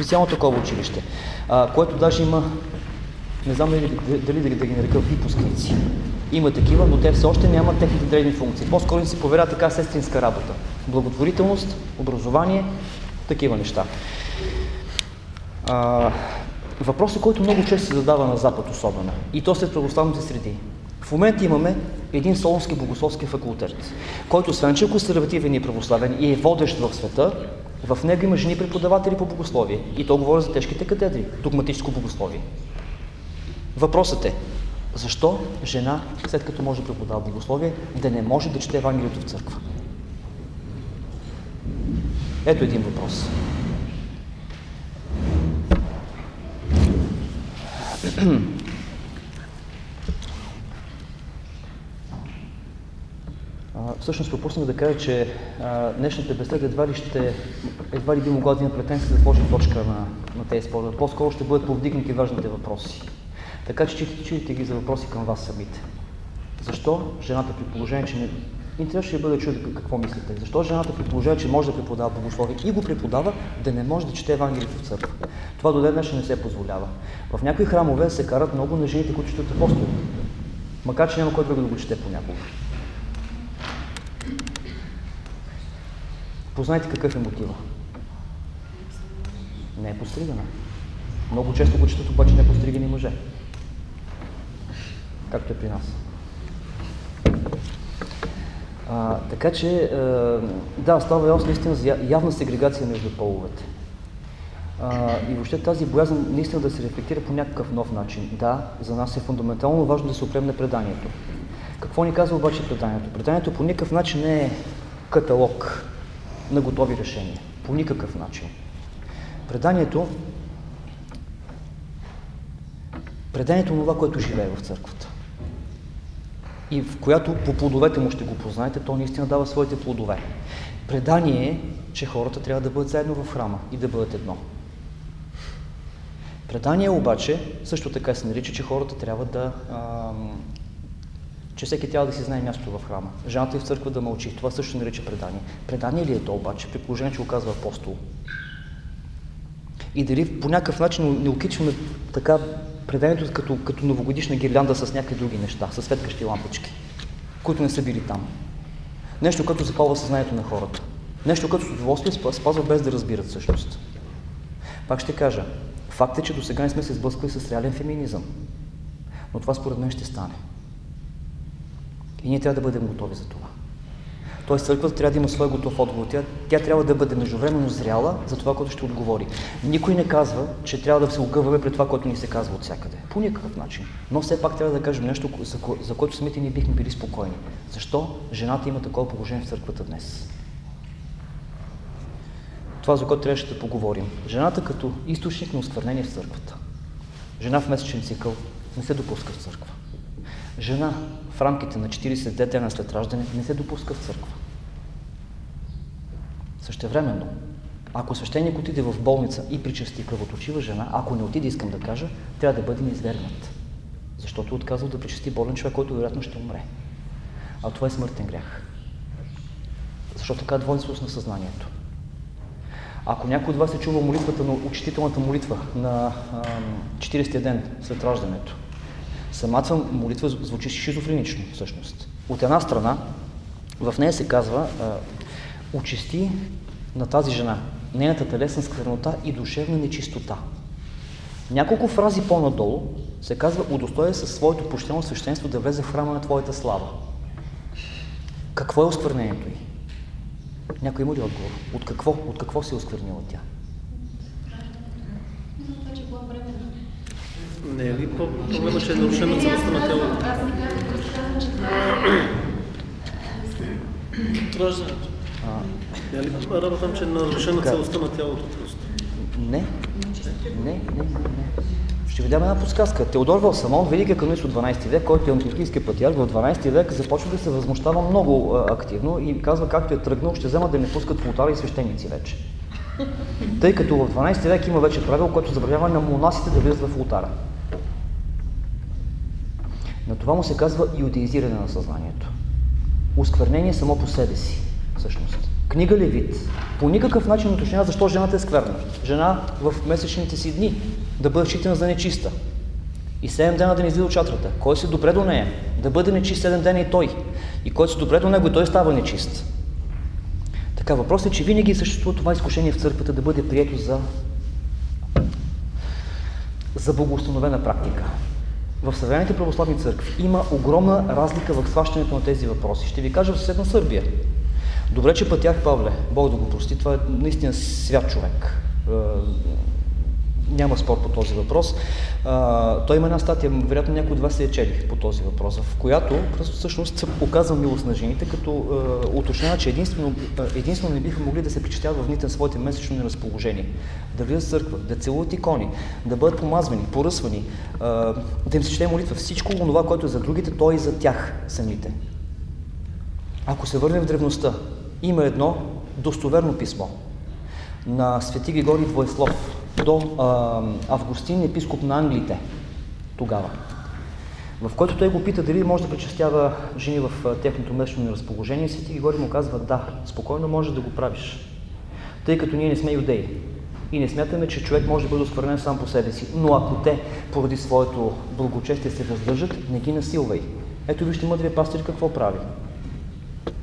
специално такова училище, а, което даже има, не знам дали, дали да, да ги нарека випускници. Има такива, но те все още нямат техните древни функции. По-скоро си поверя така сестринска работа. Благотворителност, образование, такива неща. А, въпросът, който много често се задава на Запад особено, и то след православните среди. В момента имаме един Солонски богословски факултет, който освен, че е консервативен и православен и е водещ в света, в него има жени преподаватели по богословие. И то говоря за тежките катедри, догматическо богословие. Въпросът е, защо жена, след като може да преподава богословие, да не може да чете Евангелието в църква? Ето един въпрос. Всъщност пропуснах да кажа, че а, днешната беседа едва ли, ще, едва ли би могла да има претенция да сложи точка на, на тези спорове. По-скоро ще бъдат повдигнати важните въпроси. Така че чуйте ги за въпроси към вас самите. Защо жената при положение, че не... Интересно ще бъде чуди какво мислите. Защо жената при положение, че може да преподава богословие и го преподава, да не може да чете Евангелието в църква? Това до ден не се позволява. В някои храмове се карат много на жените, които четат апостоли. Макар, че няма който да го чете понякога. Познайте какъв е мотива. Не е постригана. Много често го четат обаче не постригани мъже. Както е при нас. А, така че, а, да, става ясно наистина за явна сегрегация между половете. А, и въобще тази боязън наистина да се рефлектира по някакъв нов начин. Да, за нас е фундаментално важно да се опрем на преданието. Какво ни казва обаче преданието? Преданието по никакъв начин не е каталог на готови решения. По никакъв начин. Преданието преданието това, което живее в църквата. И в която по плодовете му ще го познаете, то наистина дава своите плодове. Предание е, че хората трябва да бъдат заедно в храма и да бъдат едно. Предание обаче също така се нарича, че хората трябва да че всеки трябва да си знае място в храма. Жената и в църква да мълчи. Това също нарича предание. Предание ли е то обаче, при положение, че го казва апостол? И дали по някакъв начин не окичваме така преданието като, като новогодишна гирлянда с някакви други неща, с светкащи лампички, които не са били там. Нещо, което запалва съзнанието на хората. Нещо, като с удоволствие спазва без да разбират всъщност. Пак ще кажа, факт е, че до сега не сме се сблъскали с реален феминизъм. Но това според мен ще стане. И ние трябва да бъдем готови за това. Тоест църквата трябва да има свой готов отговор. Тя, тя трябва да бъде междувременно зряла за това, което ще отговори. Никой не казва, че трябва да се огъваме пред това, което ни се казва от всякъде. По никакъв начин. Но все пак трябва да кажем нещо, за, за което самите ние бихме били спокойни. Защо жената има такова положение в църквата днес? Това, за което трябваше да поговорим. Жената като източник на осквернение в църквата. Жена в месечен цикъл не се допуска в църква. Жена в рамките на 40 дена след раждане не се допуска в църква. Същевременно, ако свещеник отиде в болница и причасти кръвоточива жена, ако не отиде, искам да кажа, трябва да бъде неизвергнат. Защото отказал да причасти болен човек, който вероятно ще умре. А това е смъртен грях. Защото така е двойствост на съзнанието. Ако някой от вас е чувал молитвата на учителната молитва на 40-я ден след раждането, самата молитва звучи шизофренично всъщност. От една страна, в нея се казва очисти на тази жена нейната телесна сквернота и душевна нечистота. Няколко фрази по-надолу се казва удостоя със своето почтено свещенство да влезе в храма на Твоята слава. Какво е осквернението й? Някой има ли отговор? От какво, от какво се е осквернила тя? Не е ли проблема, че е нарушена целостта на тялото? Раждането. Не е ли работам, че е нарушена целостта на тялото просто? Не. Не, не, не. Ще ви дам една подсказка. Теодор Валсамон, великият канонист от 12 век, който е антиохийски патриарх в 12 век, започва да се възмущава много а, активно и казва, както е тръгнал, ще взема да не пускат в ултара и свещеници вече. Тъй като в 12 век има вече правило, което забравява на монасите да влизат в ултара. На това му се казва иудеизиране на съзнанието. Осквернение само по себе си, всъщност. Книга Левит по никакъв начин уточнява защо жената е скверна. Жена в месечните си дни да бъде считана за нечиста. И седем дена да не излиза от чатрата. Кой се добре до нея? Да бъде нечист седем дена и той. И който се добре до него, и той става нечист. Така, въпросът е, че винаги съществува това изкушение в църквата да бъде прието за, за богоустановена практика. В съвременните православни църкви има огромна разлика в хващането на тези въпроси. Ще ви кажа в съседна Сърбия. Добре, че пътях Павле, Бог да го прости, това е наистина свят човек. Няма спор по този въпрос. А, той има една статия, вероятно някой от вас се е чели по този въпрос, в която всъщност оказва милост на жените, като а, уточнява, че единствено, единствено не биха могли да се причисляват в дните на своите месечно неразположение. Да влизат в църква, да целуват икони, да бъдат помазвани, поръсвани, а, да им се чете молитва. Всичко това, което е за другите, то е и за тях самите. Ако се върнем в древността, има едно достоверно писмо на свети Григорий Двоеслов до а, Августин, епископ на Англите тогава, в който той го пита дали може да причастява жени в а, техното месечно неразположение. Свети Григорий му казва да, спокойно може да го правиш, тъй като ние не сме юдеи и не смятаме, че човек може да бъде осквернен сам по себе си. Но ако те, поради своето благочестие, се въздържат, не ги насилвай. Ето вижте мъдрия пастир какво прави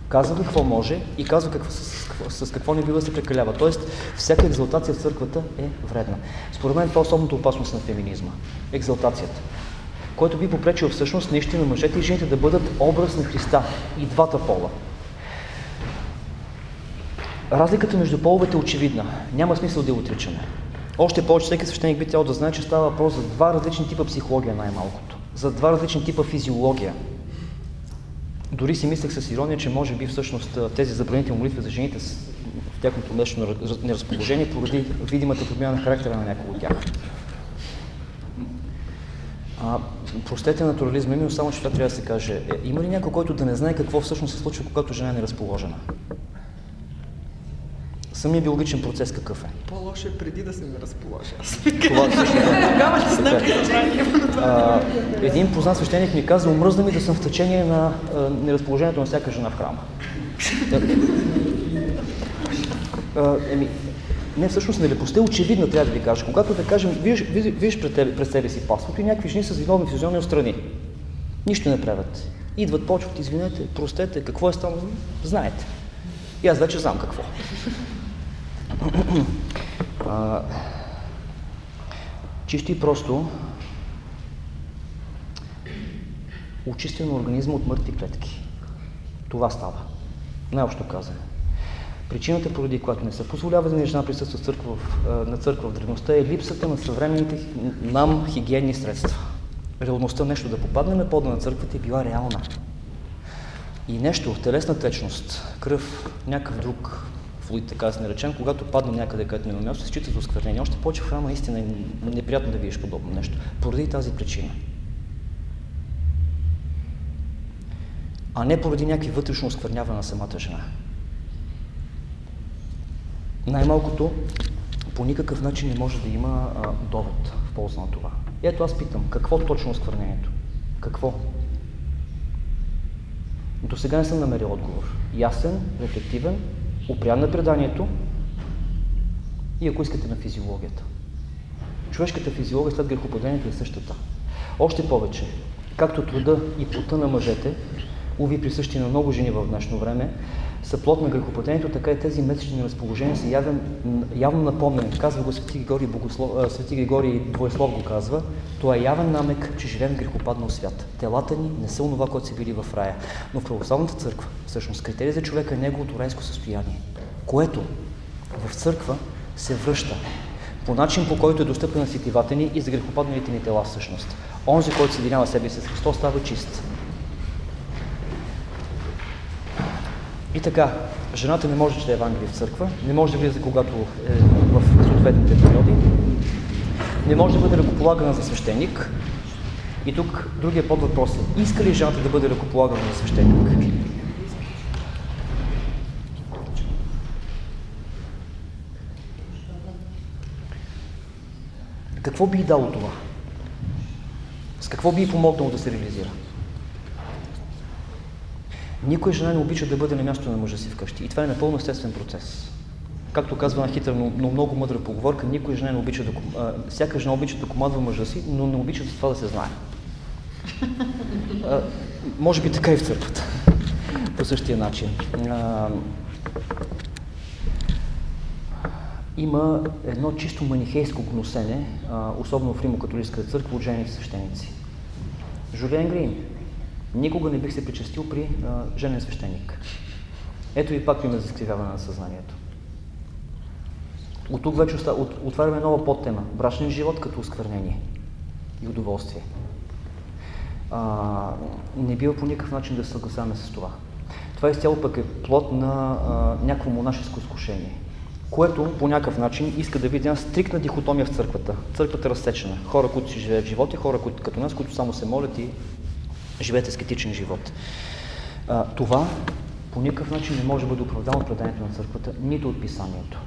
казва какво може и казва какво, с, с какво не бива се прекалява. Тоест, всяка екзалтация в църквата е вредна. Според мен това е особната опасност на феминизма. Екзалтацията. Който би попречил всъщност наистина мъжете и жените да бъдат образ на Христа и двата пола. Разликата между половете е очевидна. Няма смисъл да я отричаме. Още повече всеки свещеник би трябвало да знае, че става въпрос за два различни типа психология най-малкото. За два различни типа физиология. Дори си мислех с ирония, че може би всъщност тези забранителни молитви за жените в тяхното днешно неразположение поради видимата подмяна на характера на някои от тях. А, простете натурализма, именно само, че това трябва да се каже. Е, има ли някой, който да не знае какво всъщност се случва, когато жена е неразположена? Самия биологичен процес какъв е? По-лошо е преди да се ме разположи. Аз Това също е. Тогава ще знам Един познат свещеник ми каза, омръзна ми да съм в течение на а, неразположението на всяка жена в храма. еми, не, всъщност нелепостта е очевидна, трябва да ви кажа. Когато да кажем, виж, виж, виж пред, тебе, пред себе си паството и някакви жени с виновни физионни отстрани. Нищо не правят. Идват, почват, извинете, простете, какво е станало, знаете. И аз вече знам какво а, чисто и просто очистено организма от мъртви клетки. Това става. Най-общо казано. Причината, поради която не се позволява да жена присъства църква на църква в древността, е липсата на съвременните нам хигиенни средства. Реалността нещо да попадне на пода на църквата е била реална. И нещо, телесна течност, кръв, някакъв друг флуид, така да се наречем, когато падне някъде, където няма място, се счита за осквернение. Още повече в храма истина е неприятно да видиш подобно нещо. Поради тази причина. А не поради някакви вътрешно оскверняване на самата жена. Най-малкото, по никакъв начин не може да има а, довод в полза на това. ето аз питам, какво точно е осквернението? Какво? До сега не съм намерил отговор. Ясен, рефлективен, опрян на преданието и ако искате на физиологията. Човешката физиология след грехопадението е същата. Още повече, както труда и пота на мъжете, уви присъщи на много жени в днешно време, са плод на грехопадението, така и тези месечни разположения са явен, явно напомнен. Казва го Свети Григорий, Богослов, Свети Григорий Двоеслов го казва. Това е явен намек, че живеем в грехопаднал свят. Телата ни не са онова, което са били в рая. Но в православната църква, всъщност, критерия за човека е неговото райско състояние, което в църква се връща по начин, по който е достъпен на сетивата ни и за грехопадналите ни тела всъщност. Онзи, който съединява себе си с Христос, става чист. И така, жената не може да чете Евангелие в църква, не може да влиза когато е в съответните периоди, не може да бъде ръкополагана за свещеник. И тук другия подвъпрос е, иска ли жената да бъде ръкополагана за свещеник? Какво би дало това? С какво би помогнало да се реализира? Никой жена не обича да бъде на място на мъжа си вкъщи. И това е напълно естествен процес. Както казва една хитра, но, но много мъдра поговорка, никой жена не обича да, а, всяка жена обича да командва мъжа си, но не обича за това да се знае. А, може би така и в църквата. По същия начин. А, има едно чисто манихейско гносене, а, особено в Римо-католическата църква, от жените свещеници. Жулиен Грин. Никога не бих се причастил при а, женен свещеник. Ето и пак има за на съзнанието. От тук вече от, отваряме нова подтема. Брачен живот като осквернение и удоволствие. А, не бива по никакъв начин да съгласяваме с това. Това изцяло пък е плод на а, някакво монашеско изкушение, което по някакъв начин иска да види една стрикна дихотомия в църквата. Църквата е разсечена. Хора, които си живеят живота, хора, като нас, които само се молят и живеят ескетичен живот. Това по никакъв начин не може да бъде оправдано от преданието на църквата, нито от писанието.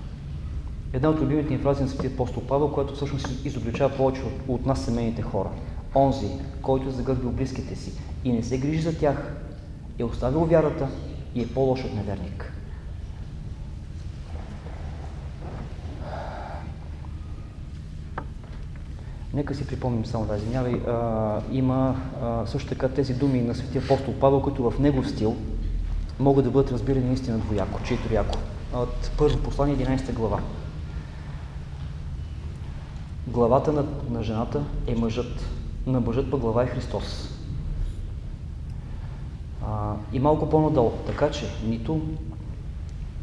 Една от любимите ни фрази на Светия апостол Павел, която всъщност изобличава повече от, от нас семейните хора. Онзи, който е загърбил близките си и не се грижи за тях, е оставил вярата и е по-лош от неверник. Нека си припомним само да извинявай. А, има а, също така тези думи на светия апостол Павел, които в негов стил могат да бъдат разбирани наистина двояко, чието яко. От първо послание, 11 глава. Главата на, на жената е мъжът, на мъжът пък глава е Христос. А, и малко по-надолу, така че нито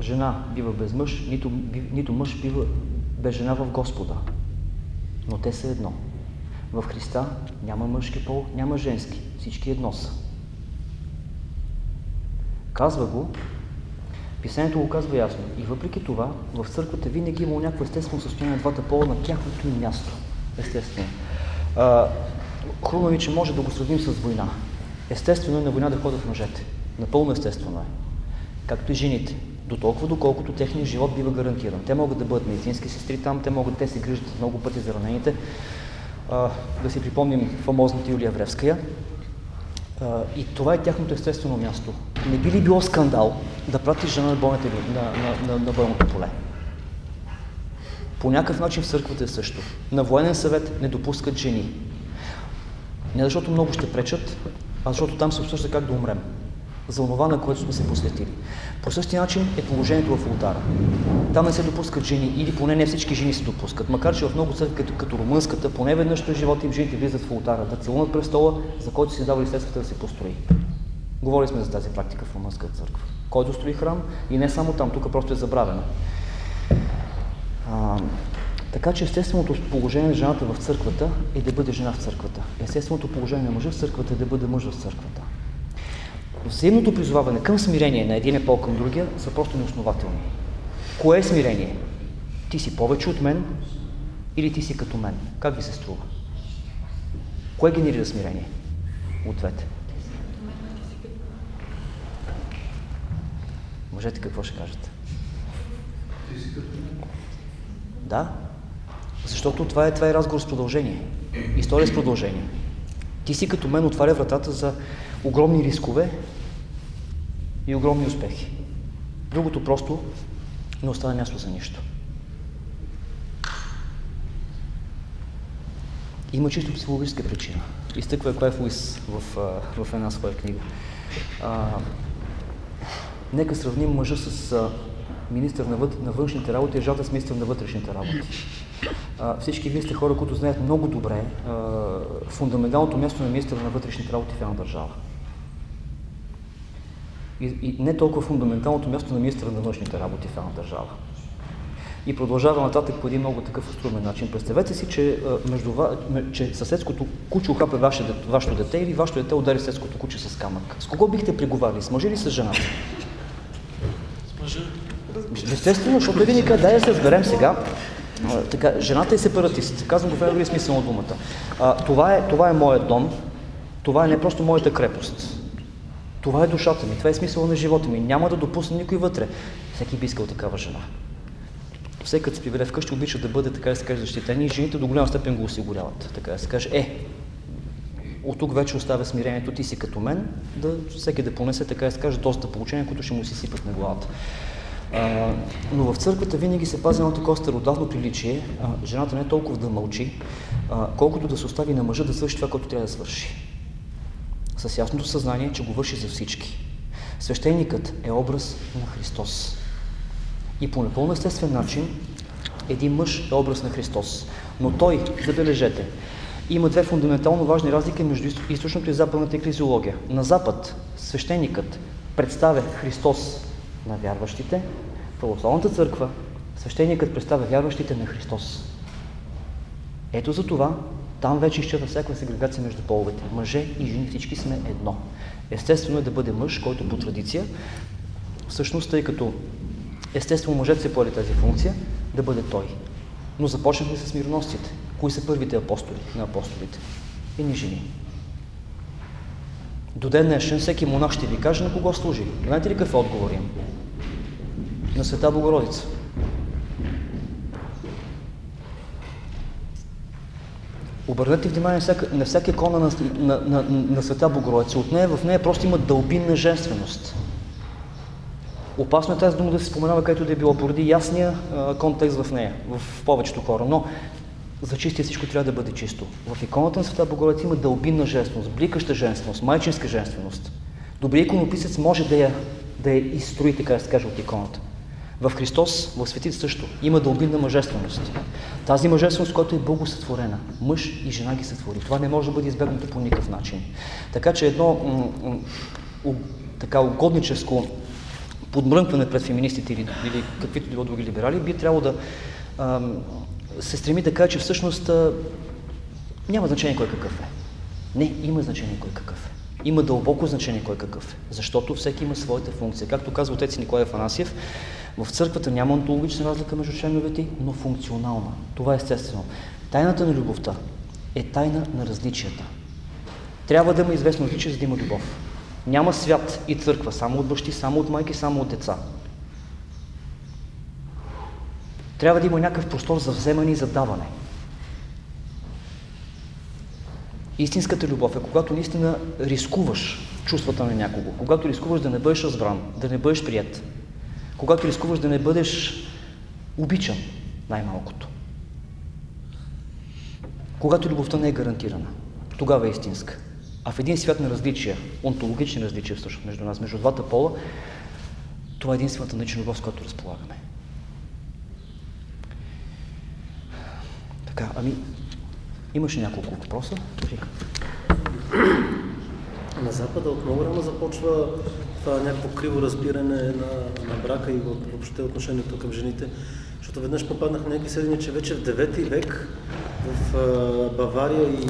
жена бива без мъж, нито, нито мъж бива без жена в Господа но те са едно. В Христа няма мъжки пол, няма женски. Всички едно са. Казва го, Писанието го казва ясно. И въпреки това, в църквата винаги има някакво естествено състояние на двата пола на тяхното им място. Естествено. хубаво ми, че може да го сравним с война. Естествено е на война да ходят мъжете. Напълно естествено е. Както и жените до толкова, доколкото техният живот бива гарантиран. Те могат да бъдат медицински сестри там, те могат, те се грижат много пъти за ранените. А, да си припомним фамозната Юлия Вревская. А, и това е тяхното естествено място. Не би ли било скандал да прати жена на, бойната, на, на, на, на бойното поле? По някакъв начин в църквата е също. На военен съвет не допускат жени. Не защото много ще пречат, а защото там се обсъжда как да умрем за онова, на което сме се посветили. По същия начин е положението в ултара. Там не се допускат жени, или поне не всички жени се допускат. Макар, че в много църкви, като, като румънската, поне веднъж в живота им жените влизат в ултара, да целунат престола, за който си давали средствата да се построи. Говорили сме за тази практика в румънската църква. Който строи храм и не само там, тук просто е забравено. А, така че естественото положение на жената в църквата е да бъде жена в църквата. Естественото положение на мъжа в църквата е да бъде мъж в църквата. Взаимното призоваване към смирение на един пол към другия са просто неоснователни. Кое е смирение? Ти си повече от мен или ти си като мен? Как ви се струва? Кое генерира смирение? От двете. Можете какво ще кажете? Да. Защото това е, това е разговор с продължение. История с продължение. Ти си като мен отваря вратата за огромни рискове и огромни успехи. Другото просто не остана място за нищо. Има чисто психологическа причина. Изтъква Клайф Луис в, в една своя книга. А, нека сравним мъжа с а, министър на, въд, на външните работи и жата с министър на вътрешните работи. А, всички вие сте хора, които знаят много добре а, фундаменталното място на министър на вътрешните работи в една държава и, и не толкова фундаменталното място на министра на външните работи в една държава. И продължава нататък по един много такъв остромен начин. Представете си, че, между, че съседското куче ухапе ваше, вашето дете или вашето дете удари съседското куче с камък. С кого бихте преговарили? С мъжа или с жената? С мъжа. Естествено, защото един казва, дай да се разберем сега. Така, жената е сепаратист. Казвам го в един смисъл на думата. А, това, е, това е моят дом. Това е не просто моята крепост. Това е душата ми, това е смисъл на живота ми. Няма да допусна никой вътре. Всеки би искал такава жена. Всеки като се прибере вкъщи, обича да бъде, така да се каже, защитен и жените до голяма степен го осигуряват. Така да се каже, е, от тук вече оставя смирението ти си като мен, да всеки да понесе, така да се каже, доста получения, които ще му си сипат на главата. А, но в църквата винаги се пази едно такова стародавно приличие, а, жената не е толкова да мълчи, а, колкото да се остави на мъжа да свърши това, което трябва да свърши. С ясното съзнание, че го върши за всички. Свещеникът е образ на Христос. И по напълно естествен начин един мъж е образ на Христос. Но той, забележете, има две фундаментално важни разлики между източното и западната еклезиология. На Запад свещеникът представя Христос на вярващите, православната църква свещеникът представя вярващите на Христос. Ето за това там вече изчезва всяка сегрегация между половете. Мъже и жени всички сме едно. Естествено е да бъде мъж, който по традиция, всъщност тъй като естествено мъжете се поели тази функция, да бъде той. Но започнахме с мирностите. Кои са първите апостоли на апостолите? ни жени. До ден днешен всеки монах ще ви каже на кого служи. Знаете ли какъв е отговор им? На Света Богородица. Обърнете внимание на всяка икона на, на, на, на Света Богородица. От нея, в нея просто има дълбинна женственост. Опасно е тази дума да се споменава където да е било, поради ясния а, контекст в нея, в повечето хора. Но за чистия всичко трябва да бъде чисто. В иконата на Света Богородица има дълбинна женственост, бликаща женственост, майчинска женственост. Добрият иконописец може да я, да я изстрои, така да се каже, от иконата. В Христос, в светите също, има дълбинна мъжественост. Тази мъжественост, която е Богу сътворена. Мъж и жена ги сътвори. Това не може да бъде избегнато по никакъв начин. Така че едно така угодническо подмрънкване пред феминистите или, или каквито било други либерали, би трябвало да а, се стреми да каже, че всъщност а, няма значение кой какъв е. Не, има значение кой какъв е. Има дълбоко значение кой какъв е. Защото всеки има своята функция. Както казва отец Николай Афанасиев, в църквата няма онтологична разлика между членовете, но функционална. Това е естествено. Тайната на любовта е тайна на различията. Трябва да има известно различие, за да има любов. Няма свят и църква само от бащи, само от майки, само от деца. Трябва да има някакъв простор за вземане и за даване. Истинската любов е когато наистина рискуваш чувствата на някого, когато рискуваш да не бъдеш разбран, да не бъдеш прият, когато рискуваш да не бъдеш обичан, най-малкото. Когато любовта не е гарантирана, тогава е истинска. А в един свят на различия, онтологични различия всъщност между нас, между двата пола, това е единствената начин любов, с която разполагаме. Така, ами, имаше няколко въпроса. На Запада от много рано започва това някакво криво разбиране на, на брака и въобще отношението към жените. Защото веднъж попаднах на някакви сведения, че вече в 9 век в Бавария и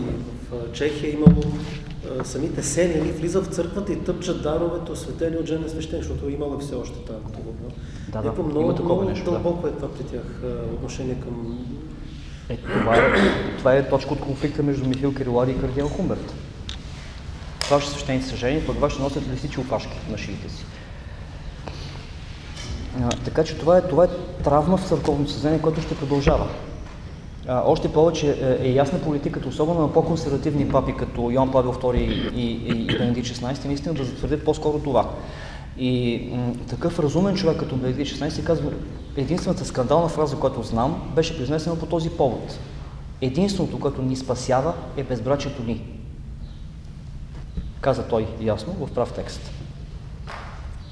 в Чехия е имало самите селени влизат в църквата и тъпчат даровете, осветени от женен свещен, защото е имало все още тази култура. Да, да, много, има такова много нещо, дълбоко да. е това при тях отношение към... Е, това, е, това е точка от конфликта между Михил Кирилари и Кардиал Хумберт. Ваши свещени са жени, пък ваши носят лисичи опашки на шиите си. А, така че това е, това е травма в църковното съзнание, което ще продължава. А, още повече е, е ясна политиката, особено на по-консервативни папи, като Йоан Павел II и, и, и Бенедикт XVI, наистина да затвърдят по-скоро това. И такъв разумен човек като Бенедикт XVI казва, единствената скандална фраза, която знам, беше произнесена по този повод. Единственото, което ни спасява, е безбрачието ни. Каза той ясно в прав текст.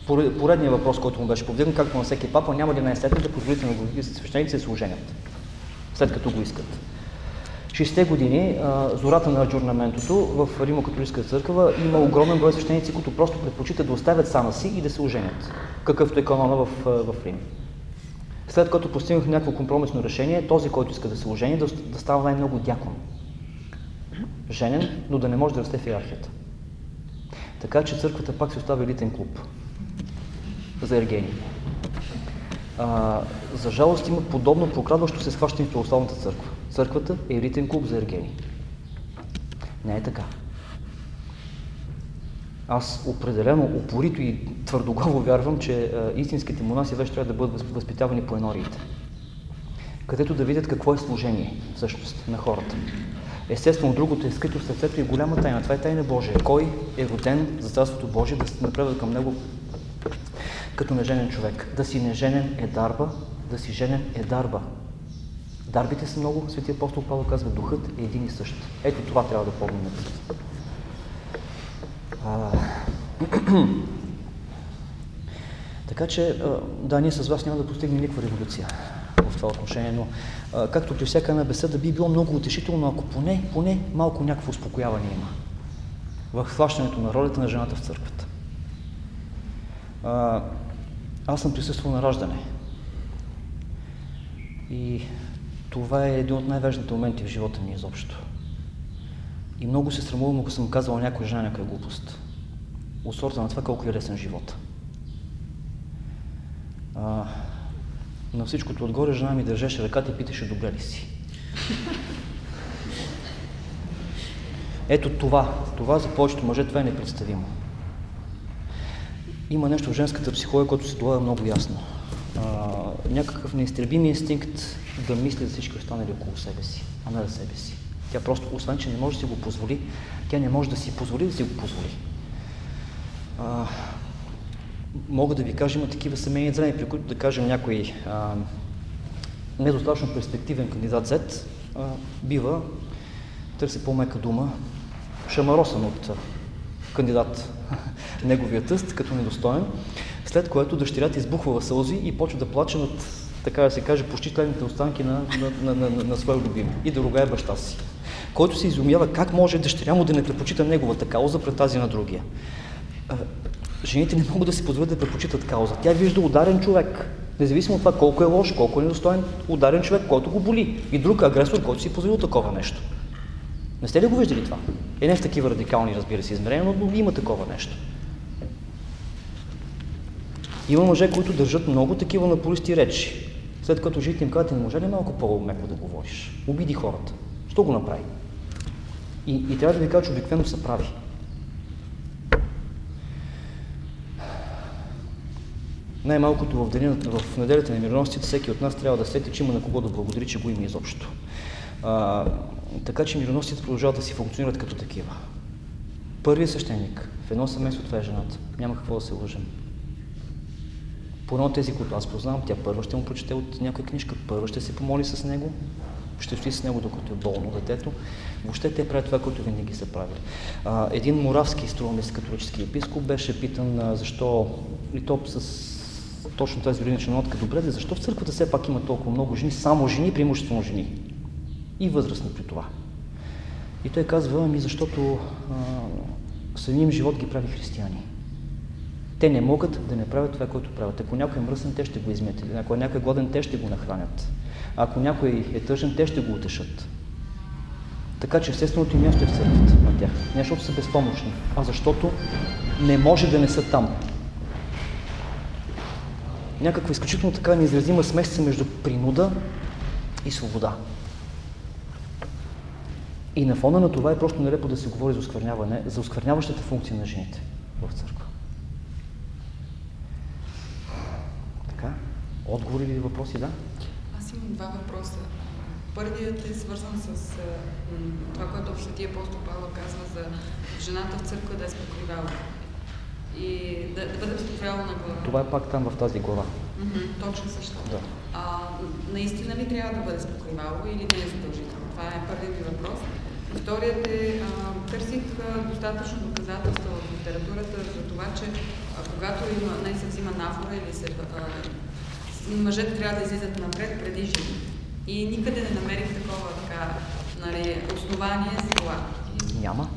Поредният въпрос, който му беше повдигнат, както на всеки папа, няма ли най-сетне да позволите на свещеници да се оженят след като го искат. 60-те години, зората на аджурнаментото в Римо-католическа църква има огромен брой свещеници, които просто предпочитат да оставят сана си и да се оженят, какъвто е канона в, в Рим. След като постигнах някакво компромисно решение, този, който иска да се ожени, да, да става най-много дякон. Женен, но да не може да расте в иерархията. Така че църквата пак се оставя елитен клуб за ергени. А, за жалост има подобно прокрадващо се схващане в православната църква. Църквата е елитен клуб за ергени. Не е така. Аз определено, упорито и твърдоглаво вярвам, че а, истинските монаси вече трябва да бъдат възпитавани по енориите. Където да видят какво е служение, всъщност, на хората. Естествено, другото е скрито в сърцето и голяма тайна. Това е тайна Божия. Кой е роден за Царството Божие да се направи към него като неженен човек? Да си неженен е дарба, да си женен е дарба. Дарбите са много, Светия апостол Павло казва, духът е един и същ. Ето това трябва да помним. Така че, да, ние с вас няма да постигнем никаква революция в това отношение, но а, както при всяка една беседа би било много утешително, ако поне, поне малко някакво успокояване има в хващането на ролята на жената в църквата. А, аз съм присъствал на раждане. И това е един от най-важните моменти в живота ми изобщо. И много се срамувам, ако съм казал някоя жена някаква глупост. От сорта на това колко е лесен живот. А, на всичкото отгоре жена ми държеше ръката и питаше добре ли си. Ето това, това за повечето мъже, това е непредставимо. Има нещо в женската психология, което се долага много ясно. А, някакъв неизтребим инстинкт да мисли за всички останали около себе си, а не за себе си. Тя просто, освен, че не може да си го позволи, тя не може да си позволи да си го позволи. А, мога да ви кажа, има такива семейни зрени, при които да кажем някой а, недостатъчно перспективен кандидат Z а, бива, търси по-мека дума, шамаросан от кандидат неговия тъст, като недостоен, след което дъщерята избухва в сълзи и почва да плаче над, така да се каже, почти тлените останки на, на, на, на, на своя любим. И да ругае баща си, който се изумява как може дъщеря му да не предпочита неговата кауза пред тази на другия жените не могат да си позволят да предпочитат кауза. Тя вижда ударен човек, независимо от това колко е лош, колко е недостоен, ударен човек, който го боли. И друг агресор, който си позволил такова нещо. Не сте ли го виждали това? Е не в такива радикални, разбира се, измерения, но има такова нещо. Има мъже, които държат много такива наполисти речи. След като жените им казват, не може ли малко по-меко да говориш? Обиди хората. Що го направи? И, и трябва да ви кажа, че обикновено са прави. Най-малкото в, денята, в неделята на мироносците всеки от нас трябва да сети, че има на кого да благодари, че го има изобщо. А, така че мироносците продължават да си функционират като такива. Първият свещеник в едно семейство това е жената. Няма какво да се лъжем. Поне от тези, които аз познавам, тя първа ще му прочете от някоя книжка, първа ще се помоли с него, ще стои с него, докато е болно детето. Въобще те правят това, което винаги са правили. А, един моравски, струва католически епископ, беше питан а, защо, и то с точно тази юридична нотка, добре, да защо в църквата все пак има толкова много жени, само жени, преимуществено жени? И възрастни при това. И той казва, ами защото а, самим живот ги прави християни. Те не могат да не правят това, което правят. Ако някой е мръсен, те ще го измият. Ако някой е гладен, те ще го нахранят. Ако някой е тъжен, те ще го утешат. Така че естественото им място е в църквата на тях. Не защото са безпомощни, а защото не може да не са там някаква изключително така неизразима смесица между принуда и свобода. И на фона на това е просто нелепо да се говори за оскверняване, за оскверняващата функция на жените в църква. Така? Отговори или въпроси, да? Аз имам два въпроса. Първият е свързан с това, което Общия апостол Павел казва за жената в църква да е спокривала и да, да бъдем спокойно на глава. Това е пак там в тази глава. Mm-hmm, точно също. Да. А, наистина ли трябва да бъде спокойвало или не е задължително? Това е първият ми въпрос. Вторият е, а, търсих а, достатъчно доказателства в литературата за това, че а, когато има, не се взима нафора или се, а, мъжете трябва да излизат напред преди жени. И никъде не намерих такова така, нали, основание за това. Няма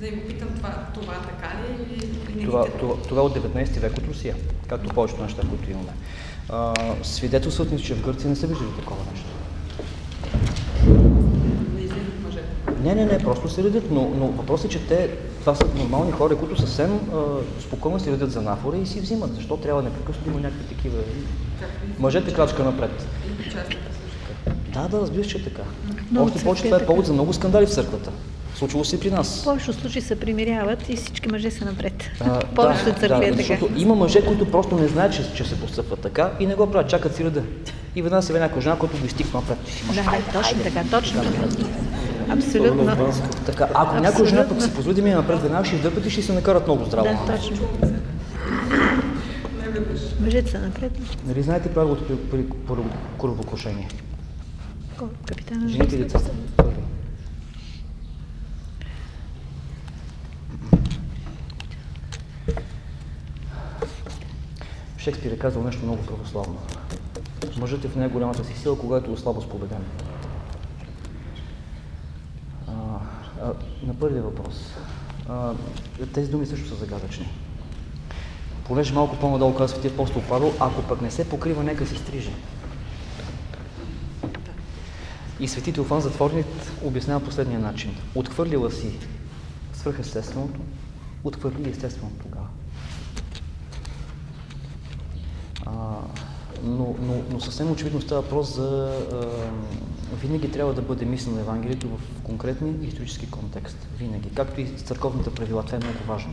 да ви питам, това, това така ли или това, това, това от 19 век от Русия, както повечето неща, които имаме. А, свидетелстват ни, че в Гърция не са виждали такова нещо. Не, не, не, просто се редят, но, но въпросът е, че те, това са нормални хора, които съвсем а, спокойно се редят за нафора и си взимат. Защо трябва непрекъснато да има някакви такива... Мъжете крачка напред. Да, да, разбираш, че е така. Но Още повече това е повод за много скандали в църквата. Случвало се при нас. В повечето случаи се примиряват и всички мъже са напред. А, повечето да, църкви да, е така. Защото има мъже, които просто не знаят, че, че се постъпват така и не го правят, чакат си реда. И веднага се ве някоя жена, която го изтиква напред. Да, да, точно така, точно така. Абсолютно. Така, ако някоя жена пък си позволи да мине напред, веднага ще издърпат и ще се накарат много здраво. Да, точно. Мъжете са напред. Нали знаете правилото при, при, при корабокрушение? Капитана. Жените и децата. Първи. Шекспир е казал нещо много православно. Мъжът е в най-голямата си сила, когато е слабо споведен. А, а, на първия въпрос. А, тези думи също са загадъчни. Понеже малко по-надолу казва Светия апостол Павел, ако пък не се покрива, нека си стриже. И свети Теофан Затворник обяснява последния начин. Отхвърлила си свръхестественото, отхвърли естественото тогава. А, но, но, но съвсем очевидно става въпрос за... А, винаги трябва да бъде мислено Евангелието в конкретния исторически контекст. Винаги. Както и с църковните правила. Това е много важно.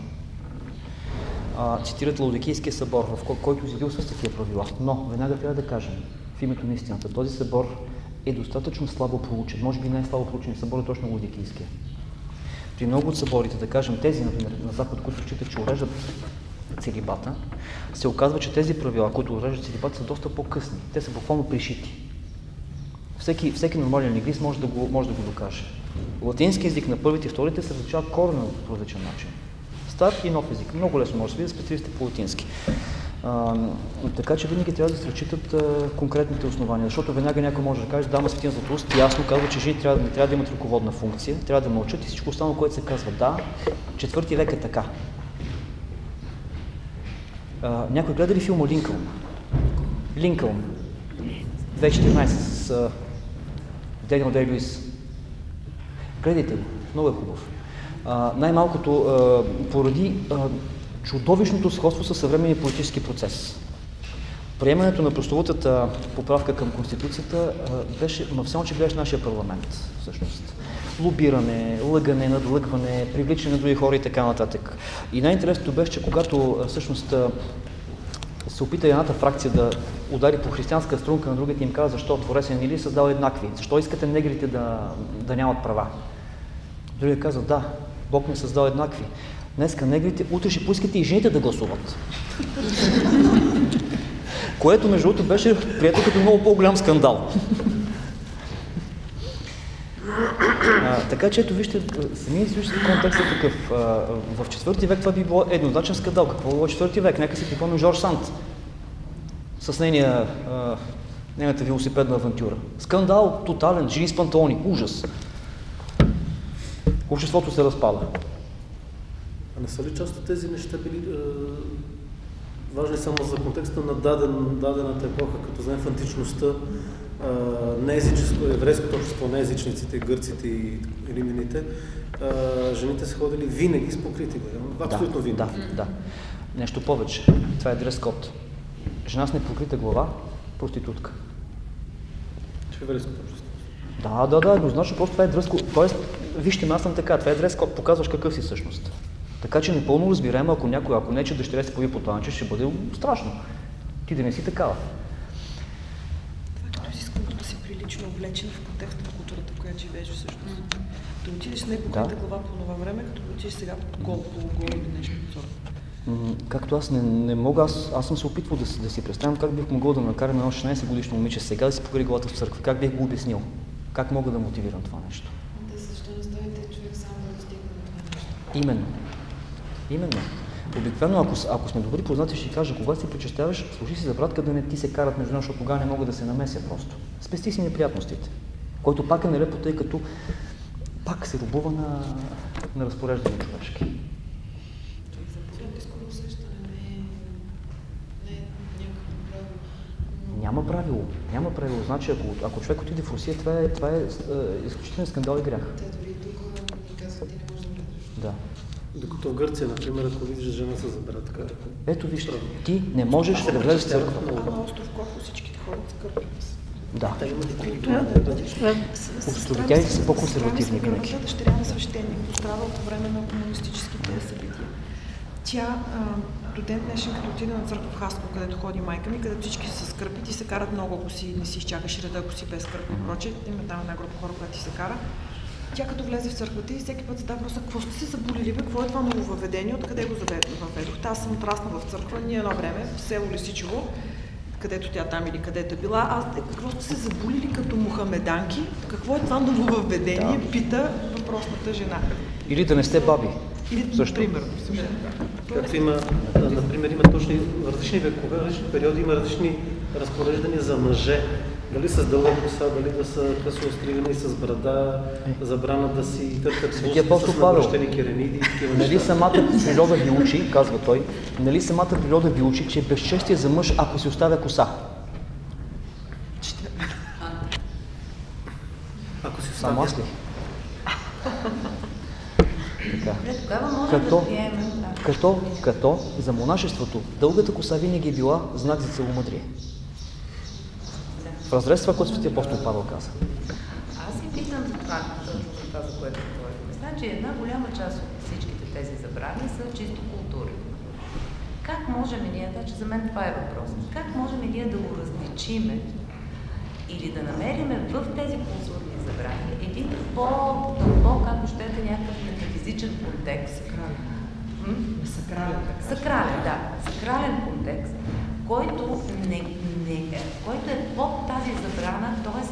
А, цитират Лаудикийския събор, в който изявил с такива правила. Но, веднага трябва да кажем, в името на истината, този събор е достатъчно слабо проучен. Може би най-слабо проучен събор е точно Лаудикийския. При много от съборите, да кажем тези, например, на Запад, които считат, че уреждат целибата, се оказва, че тези правила, които уреждат целибата, са доста по-късни. Те са буквално пришити. Всеки, всеки нормален лингвист може да го, може да го докаже. Латински език на първите и вторите се различава коренно по различен начин. Стар и нов език. Много лесно може да се види специалисти по латински. А, така че винаги трябва да се разчитат конкретните основания, защото веднага някой може да каже, дама Светин Златоуст ясно казва, че жени трябва, не трябва да имат ръководна функция, трябва да мълчат и всичко останало, което се казва. Да, четвърти век е така. А, някой гледа ли филма Линкълн? Линкълн. 2014 с а, Дениел Дей Луис. Гледайте го, много е хубав. най-малкото поради чудовищното сходство с съвременния политически процес. Приемането на прословутата поправка към Конституцията беше, но все още гледаш нашия парламент, всъщност. Лобиране, лъгане, надлъгване, привличане на други хора и така нататък. И най-интересното беше, че когато всъщност се опита едната фракция да удари по християнска струнка на другите им каза, защо Творец е или създал еднакви, защо искате негрите да, да нямат права. Другия каза, да, Бог не създал еднакви. Днеска негрите, утре ще поискате и жените да гласуват. Което, между другото, беше прието като много по-голям скандал. А, така че ето вижте, самият исторически контекст е такъв. А, в четвърти век това би било еднозначен скандал. Какво било четвърти век? Нека си припомним Жорж Санд с нейния, а, нейната велосипедна авантюра. Скандал тотален, жени с панталони, ужас. Обществото се разпада. А не са ли част от тези неща били е, важни само за контекста на даден, дадената епоха, като знаем в античността, е, неезическо, еврейското общество, неезичниците, гърците и римляните, е, жените са ходили винаги с покрити глави. Абсолютно да, винаги. Да, да. Нещо повече. Това е дрес код. Жена с непокрита глава, проститутка. В еврейското общество. Да, да, да, еднозначно, просто това е дрес код. Тоест, вижте, аз съм така, това е дрес код, показваш какъв си всъщност. Така че непълно разбираемо, ако някой, ако не, че дъщеря се появи по това начин, ще бъде страшно. Ти да не си такава. Прилично облечен в контекста на културата, в която живееш всъщност. Да отидеш с непокрита да. глава по това време, като да отидеш сега гол, полугол или нещо от сорта. Както аз не, не мога, аз, аз съм се опитвал да, да си представям как бих могъл да накарам едно 16 годишно момиче сега да си покри главата в църква. Как бих го обяснил? Как мога да мотивирам това нещо? Да, защо не ставите човек сам да достигне това нещо? Именно. Именно. Обикновено, ако, ако сме добри познати, ще кажа, кога си причастяваш, служи си за братка да не ти се карат между нас, защото тогава не мога да се намеся просто. Спести си неприятностите. Който пак е нелепо, тъй като пак се рубува на, на разпореждане човешки. Няма правило. Няма правило. Значи, ако, ако човек отиде в Русия, това е, това е, е изключителен скандал и грях. Те дори тук казват, ти не можеш да гледаш. Да. Докато в Гърция, например, ако видиш жена с братка. Ето вижте, ти не можеш да влезеш в църква. А на остров Кохо всичките хора с кърпи. Да. Те имат и култура да бъдеш. Островитяните са по-консервативни винаги. Дъщеря на свещеник пострадал по време на комунистическите събития. тя до ден днешен, като отида на църква в Хаско, където ходи майка ми, където всички са скърпи, ти се карат много, ако си не си изчакаш реда, ако си без скърпи и прочее. Има там една група хора, която ти се кара. Тя като влезе в църквата и всеки път задава въпроса, какво сте се заболили, бе? какво е това ново въведение, откъде го въведохте? Аз съм отрасна в църква, ние едно време, в село Лисичево, където тя там или където е била, аз какво сте се заболили като мухамеданки? Какво е това ново въведение? Да. Пита въпросната жена. Или да не сте баби. Или, Също. примерно. Както има, например, има точно различни векове, различни периоди, има различни разпореждания за мъже дали с дълга коса, дали да са късо остригани с брада, забрана да си търкат Свети апостол Павел, керениди нали самата природа ви учи, казва той, нали самата природа ви учи, че е безчестие за мъж, ако си оставя коса. Ако си Само аз ли? Така. Като, като, като за монашеството дългата коса винаги е била знак за целомъдрие. В разрез това, което Светия апостол Павел каза. Аз си питам за това, точно за това, за което говорим. Значи една голяма част от всичките тези забрани са чисто култури. Как можем ние, значи за мен това е въпрос, как можем ние да го различиме или да намерим в тези културни забрани един по-дълбок, ако щете, някакъв метафизичен контекст. Сакрален, Сакрален, да. Сакрален контекст, който не, не, който е под тази забрана, т.е.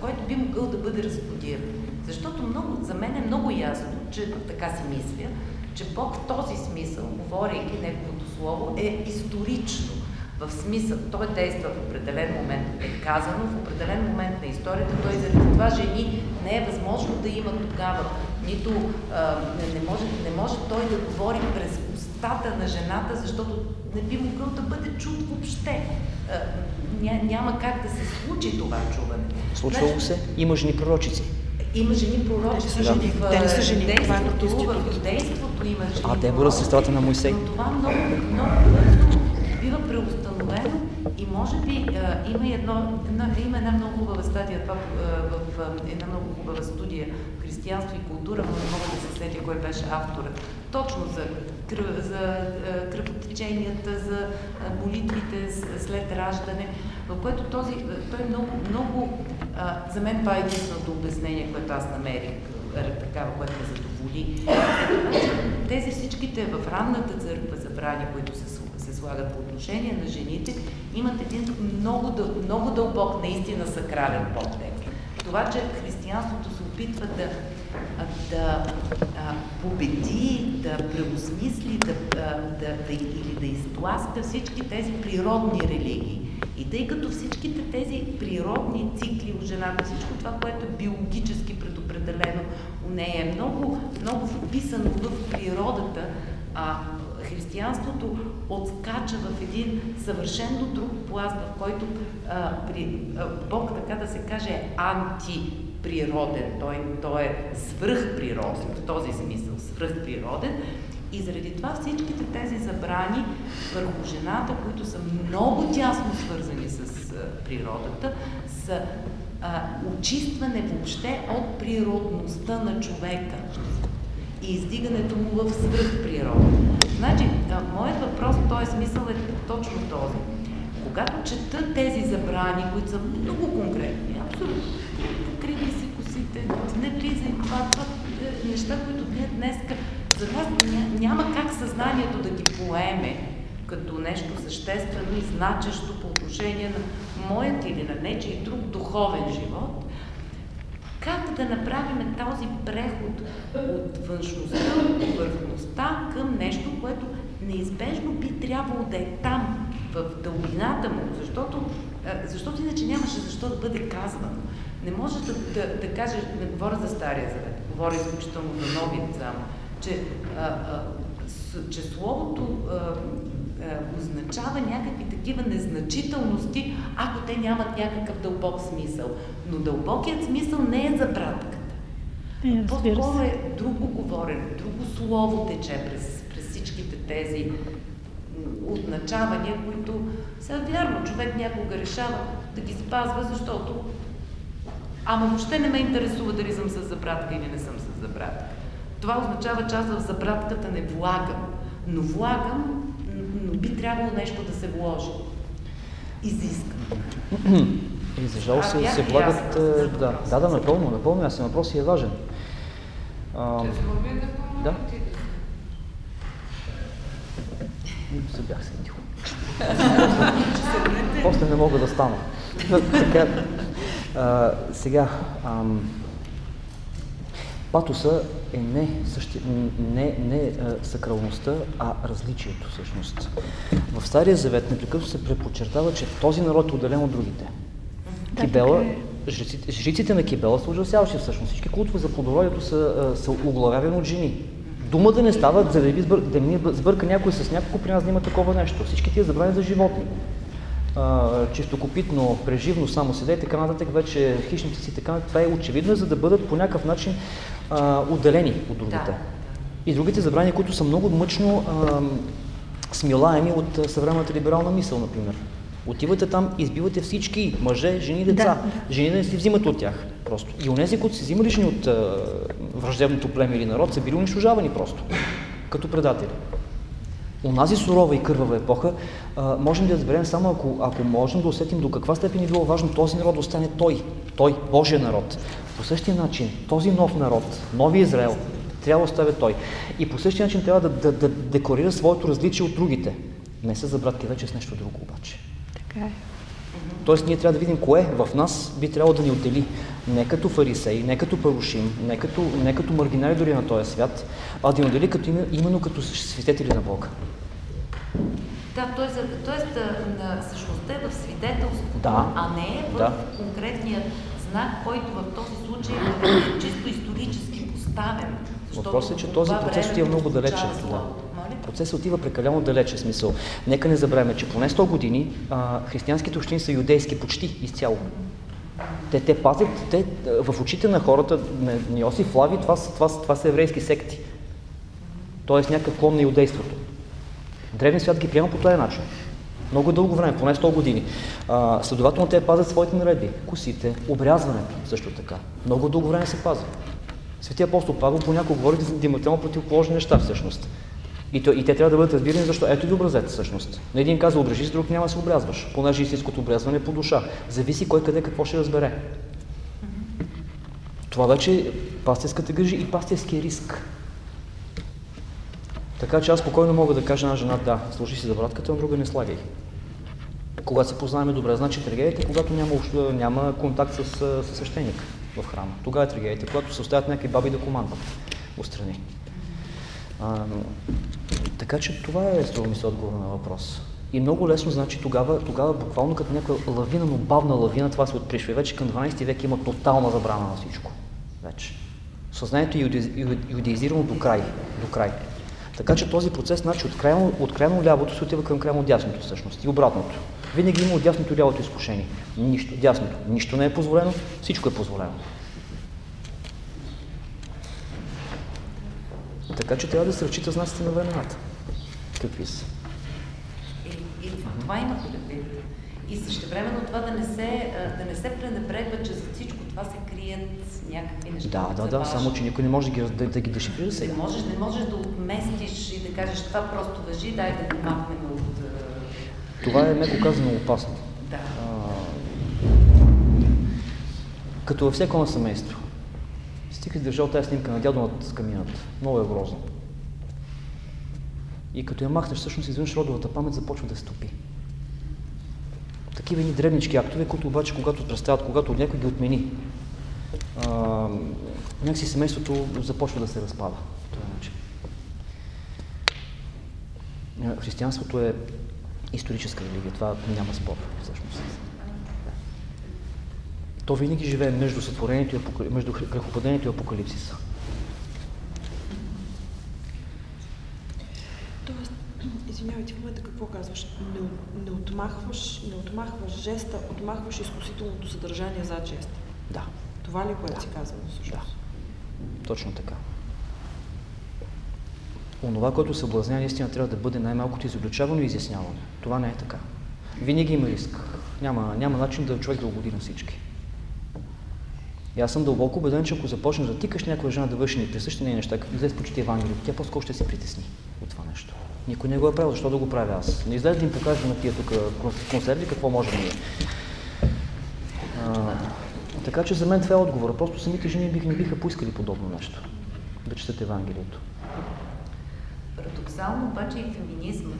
който би могъл да бъде разкодиран. Защото много, за мен е много ясно, че така си мисля, че Бог в този смисъл, говорейки неговото слово, е исторично. В смисъл, той действа в определен момент, е казано в определен момент на историята, той заради това жени не е възможно да има тогава, нито а, не, може, не може той да говори през устата на жената, защото не би могъл да бъде чут въобще. Ня, няма как да се случи това чуване. Случвало значи, се? Има жени пророчици. Има жени пророчици. Да. В, те не са жени. Това е в юдейството има жени А, бъдат сестрата на Моисей. Но това много, много бързо бива преустановено и може би а, има, едно, една, има една много хубава стадия, това, а, в а, една много хубава студия християнство и култура, но не мога да се сетя кой беше авторът. Точно за, за кръвотеченията, за молитвите след раждане, в което този, той много, много за мен това е единственото обяснение, което аз намерих, такава, което ме задоволи. Тези всичките в ранната църква забрани, които се се слагат по отношение на жените, имат един много, много дълбок, наистина сакрален подтекст. Това, че християнството се опитва да, да победи, да преосмисли, да, да, да, или да изтласка всички тези природни религии. И тъй като всичките тези природни цикли у жената, всичко това, което е биологически предопределено у нея, е много, много вписано в природата, а християнството отскача в един съвършенно друг пласт, в който а, при, а, Бог, така да се каже, е антиприроден. Той, той е свръхприроден, в този смисъл, свръхприроден. И заради това всичките тези забрани върху жената, които са много тясно свързани с а, природата, са а, очистване въобще от природността на човека и издигането му в свръхприрода. Значи, моят въпрос в този смисъл е точно този. Когато чета тези забрани, които са много конкретни, абсолютно, не влизай това, това е, неща, които ние днес за нас няма как съзнанието да ги поеме като нещо съществено и значещо по отношение на моят или на нечи друг духовен живот, как да направим този преход от външността, от повърхността към нещо, което неизбежно би трябвало да е там, в дълбината му, защото, защото иначе нямаше защо да бъде казвано. Не може да, да, да кажеш, не говоря за Стария Завет, говоря изключително за Новия само, че, а, а, с, че Словото а, а, означава някакви такива незначителности, ако те нямат някакъв дълбок смисъл. Но дълбокият смисъл не е за братката. Е, По-скоро е друго говорене, друго слово тече през, през всичките тези отначавания, които са вярно. Човек някога решава да ги спазва, защото ама въобще не ме интересува дали съм с забратка или не съм с забратка. Това означава, че аз в забратката не влагам. но влагам, но би трябвало нещо да се вложи. Изискам. И за жал се, се влагат... Да, да, да, напълно, напълно ясен въпрос и е важен. А, да. Се бях се тихо. После не мога да стана. така, а, сега, ам, патоса е не, същи, не, не а, сакралността, а различието всъщност. В Стария Завет непрекъснато се препочертава, че този народ е отделен от другите. Да, Кибела, е. жриците, жриците на Кибела са ужасяващи всъщност. Всички култове за плодородието са, са оглавявани от жени. Дума да не стават, за да, ви сбър, да ми сбърка някой с някого, при нас да има такова нещо. Всички тия забрани за животни. А, чистокопитно, преживно, само седе и така нататък, вече хищници си така това е очевидно, за да бъдат по някакъв начин а, отделени от другите. Да. И другите забрани, които са много мъчно а, смилаеми от съвременната либерална мисъл, например. Отивате там, избивате всички мъже, жени, деца. Да. Жени да не си взимате от тях просто. И онези, които си взимали жени от а, враждебното племе или народ, са били унищожавани просто, като предатели. Онази сурова и кървава епоха можем да разберем само ако, ако можем да усетим до каква степен е било важно този народ да остане той, той, Божия народ. По същия начин, този нов народ, нови Израел, трябва да оставя той. И по същия начин трябва да, да, да декорира своето различие от другите. Не са за братки вече с нещо друго обаче. Така е. Тоест ние трябва да видим кое в нас би трябвало да ни отдели. Не като фарисеи, не като парушим, не като, не като маргинали дори на този свят, а да ни отдели като, именно като свидетели на Бога. Да, т.е. същността е в свидетелството, да. а не е в да. конкретният знак, който в този случай е чисто исторически поставен. Въпросът е, че този процес отива много далече. Да. Процесът отива прекалено далече смисъл. Нека не забравяме, че поне 100 години а, християнските общини са юдейски почти изцяло. Те, те пазят, те, в очите на хората, на Йосиф Лави, това, това, това са еврейски секти. Тоест някакъв клон на юдейството. Древният свят ги приема по този начин. Много дълго време, поне 100 години. А, следователно те пазят своите наредби. Косите, обрязването също така. Много дълго време се пази. Светия апостол Павел понякога говори за диаметрално противоположни неща всъщност. И, то, и те трябва да бъдат разбирани, защо ето и образец всъщност. На един казва обрежи, с друг няма да се обрязваш, понеже истинското обрязване е по душа. Зависи кой къде какво ще разбере. Това вече е пастирската грижа и пастирския риск. Така че аз спокойно мога да кажа на жена, да, служи си за братката, на друга не слагай. Когато се познаваме добре, значи трагедията, когато няма, няма контакт с, с свещеник в храма. Тогава е трагедията, когато се оставят някакви баби да командват отстрани. А, така че това е, струва ми се, отговор на въпрос. И много лесно, значи тогава, тогава буквално като някаква лавина, но бавна лавина, това се отпришва. И вече към 12 век има тотална забрана на всичко. Вече. Съзнанието е юдеизирано до край. До край. Така че този процес, значи, от крайно, от крайно лявото се отива към крайно дясното всъщност и обратното. Винаги има от дясното и лявото изкушение. Нищо, дясното. Нищо не е позволено, всичко е позволено. Така че трябва да се разчита знаците на времената. Какви са? И, и това има предвид. И също времено това да не се, да не се пренебрегва, че за всичко това се крият някакви неща. Да, да, да, само че никой не може да ги, да, да ги дешифрира сега. Не можеш, не можеш да отместиш и да кажеш това просто въжи, дай да го махнем от... Това е меко казано опасно. Да. А, като във всяко на семейство. Стига държал тази снимка на дядо над камината. Много е грозно. И като я махнеш, всъщност изведнъж родовата памет започва да се топи. Такива ни дребнички актове, които обаче, когато представят, когато някой ги отмени, а, някакси семейството започва да се разпада. Това начин. Християнството е историческа религия, това няма спор всъщност то винаги живее между сътворението и апокали... между грехопадението и апокалипсиса. Тоест, извинявайте, в момента какво казваш? Не, не, отмахваш, не отмахваш жеста, отмахваш изкусителното съдържание за жеста. Да. Това ли е което да. си казвам всъщност? Да. Точно така. Онова, което съблазня, наистина трябва да бъде най-малкото изобличавано и изяснявано. Това не е така. Винаги има риск. Няма, няма начин да човек да угоди на всички. И аз съм дълбоко убеден, че ако започнеш да тикаш някоя жена да върши неприсъщи нейни неща, като излезе почти Евангелието, тя по-скоро ще се притесни от това нещо. Никой не го е правил, защо да го правя аз? Не излезе да им покажа на тия тук консерви какво може да ние. така че за мен това е отговора. Просто самите жени бих, не биха поискали подобно нещо. Да четат Евангелието. Парадоксално обаче и феминизма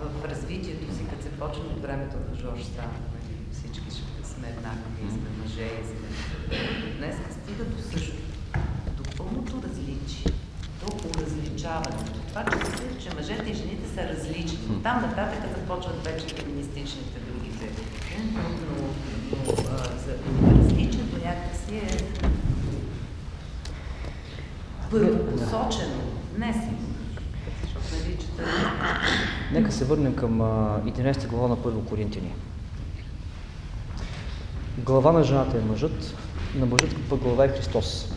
в развитието си, като се почна от времето на Жорж Санд, нали, всички ще сме еднакви, сме мъже и сме... Днес стига до също, до пълното различие, до уразличаване, до това, че, че мъжете и жените са различни. Там нататък започват вече феминистичните другите. Но, но, но за различието някакси е първопосочено. Днес Нека се върнем към 11 глава на Първо Коринтини. Глава на жената е мъжът, на пък глава е Христос.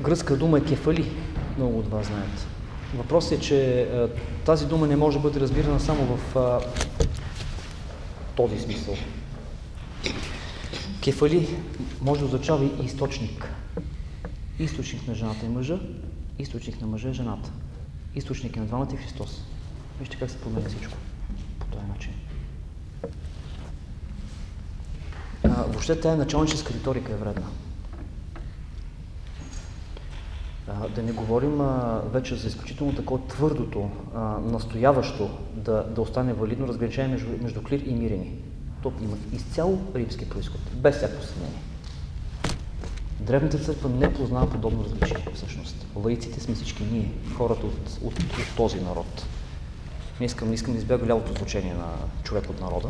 Гръцка дума е кефали, много от вас знаят. Въпросът е, че тази дума не може да бъде разбирана само в а, този смисъл. Кефали може да означава и източник. Източник на жената е мъжа, източник на мъжа е жената. Източник е на двамата е Христос. Вижте как се променя всичко по този начин. А, въобще тая началническа риторика е вредна. Да не говорим а, вече за изключително такова твърдото, а, настояващо да, да остане валидно разграничение между, между клир и мирени. То има изцяло римски происход, без всяко съмнение. Древната църква не познава подобно различие, всъщност. Лаиците сме всички ние, хората от, от, от този народ. Не искам, не искам да избяга лявото звучение на човек от народа.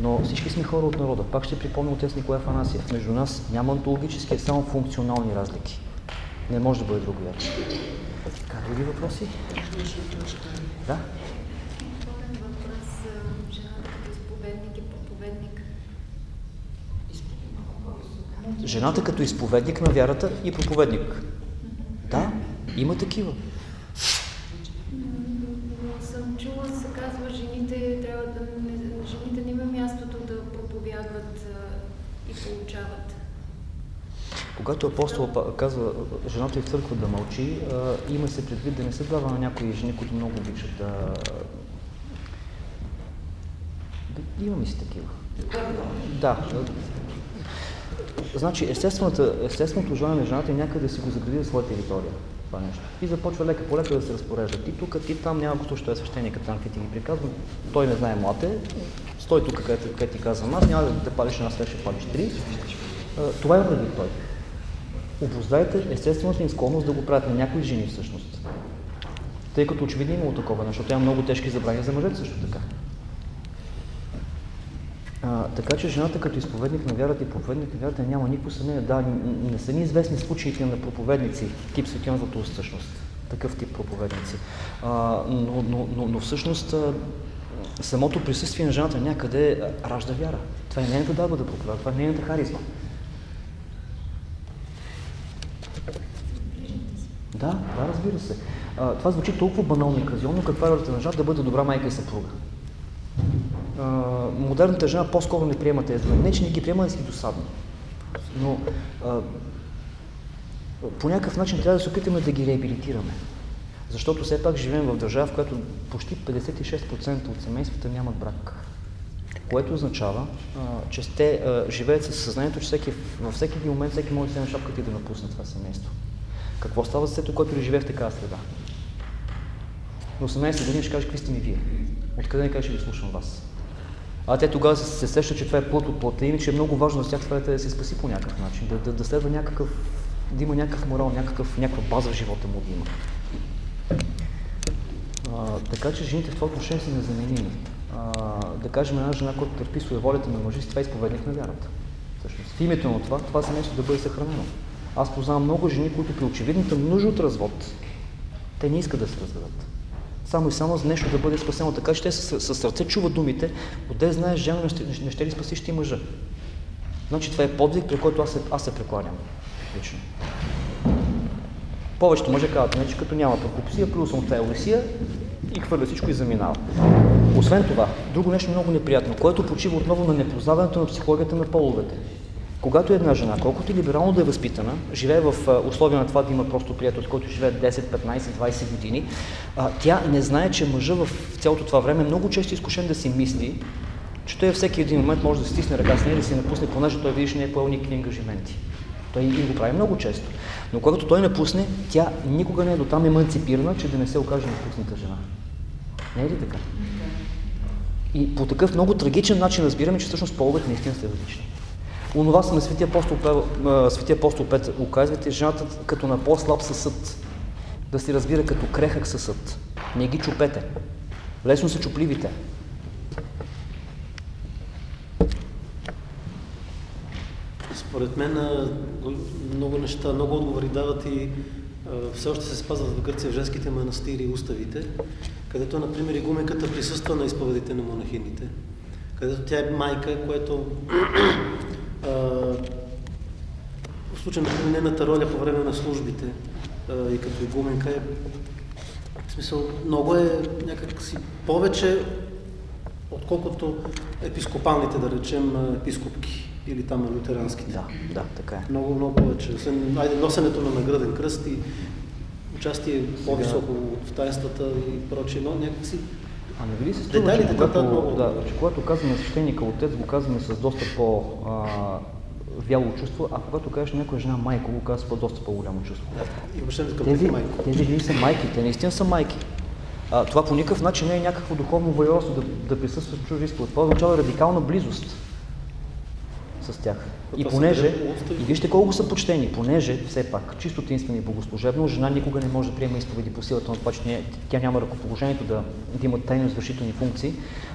Но всички сме хора от народа. Пак ще припомня отец Николай Афанасиев. Между нас няма антологически, а само функционални разлики. Не може да бъде друго вярно. Така, други въпроси? Да? Жената като изповедник на вярата и проповедник. Да, има такива. Съм чула, се казва, жените трябва да жените не има мястото да проповядват и получават. Когато апостол казва жената и в църква да мълчи, има се предвид да не се дава на някои жени, които много обичат да... Имаме си такива. Да, Значи, естественото желание на жената е някъде да си го загради за своя територия. Това нещо. И започва лека по лека да се разпорежда. Ти тук, ти там, няма го що е свещеника там, къде ти ги приказва. Той не знае млате. Стой тук, където, ти казвам аз, няма да те палиш една свеща, палиш три. Това е предвид той. Обоздайте естествената им склонност да го правят на някои жени всъщност. Тъй като очевидно имало такова, защото има много тежки забрани за мъжете също така. А, така че жената като изповедник на вярата и проповедник на вярата няма никакво съмнение. Да, не са ни известни случаите на проповедници, тип Златоуст всъщност. Такъв тип проповедници. А, но, но, но, но всъщност самото присъствие на жената някъде ражда вяра. Това е нейната дарба да проповядва, това е нейната харизма. Да, да, разбира се. А, това звучи толкова банално и казионно, каква е ролята на жената да бъде добра майка и съпруга модерната жена по-скоро не приема тези. Не, че не ги приема, да си досадно. Но а, по някакъв начин трябва да се опитаме да ги реабилитираме. Защото все пак живеем в държава, в която почти 56% от семействата нямат брак. Което означава, а, че те а, живеят със съзнанието, че всеки, във всеки един момент всеки може да вземе шапката и да напусне това семейство. Какво става с сето, който живее в такава среда? На 18 години ще каже, какви сте ми вие? Откъде не каже, ще ви слушам вас? А те тогава се, се сещат, че това е плът от плътта и че е много важно за тях това е да се спаси по някакъв начин, да, да, да следва някакъв, да има някакъв морал, някакъв, някаква база в живота му да има. А, така че жените в това отношение са незаменими. А, да кажем една жена, която търпи своеволята на мъжи, това е изповедник на вярата. Всъщност, в името на това, това семейство да бъде съхранено. Аз познавам много жени, които при очевидната нужда от развод, те не искат да се разведат само и само за нещо да бъде спасено. Така че те със сърце чуват думите, отде знаеш, жена не ще, не ще ли спасиш ти мъжа. Значи това е подвиг, при който аз се, аз се прекланям. Лично. Повечето мъже казват, не, че като няма прокопсия, плюс съм в тази Олисия и хвърля всичко и заминава. Освен това, друго нещо много неприятно, което почива отново на непознаването на психологията на половете. Когато една жена, колкото и либерално да е възпитана, живее в условия на това да има просто приятел, с който живее 10, 15, 20 години, тя не знае, че мъжа в цялото това време много често е изкушен да си мисли, че той всеки един момент може да стисне ръка с нея и да си напусне, понеже той видиш не е поел никакви ангажименти. Той и го прави много често. Но когато той напусне, тя никога не е до там еманципирана, че да не се окаже напусната жена. Не е ли така? И по такъв много трагичен начин разбираме, че всъщност половете наистина са различни. Онова са на Светия апостол, Светия апостол Петър оказвате жената като на по-слаб съсъд. Да си разбира като крехък съсъд. Не ги чупете. Лесно са чупливите. Според мен много неща, много отговори дават и все още се спазват в Гърция в женските манастири и уставите, където, например, игуменката присъства на изповедите на монахините, където тя е майка, което в случай на нейната роля по време на службите и като игуменка е в смисъл, много е някакси повече, отколкото епископалните, да речем, епископки или там лютеранските. Да, да, така е. Много, много повече. Айде, носенето на награден кръст и участие по-високо в таинствата и прочие, но някакси а не ви се струва, че когато, да, че когато казваме свещеника отец, го казваме с доста по а, вяло чувство, а когато кажеш някоя жена майко, го казва с доста по-голямо чувство. Да, тези, тези жени са майки, те наистина са майки. А, това по никакъв начин не е някакво духовно воеводство да, да присъства в чужди изповед. Това означава радикална близост с тях. И понеже, и вижте колко са почтени, понеже все пак, чисто тинствено и богослужебно, жена никога не може да приема изповеди по силата на това, че тя няма ръкоположението да, да има тайно извършителни функции.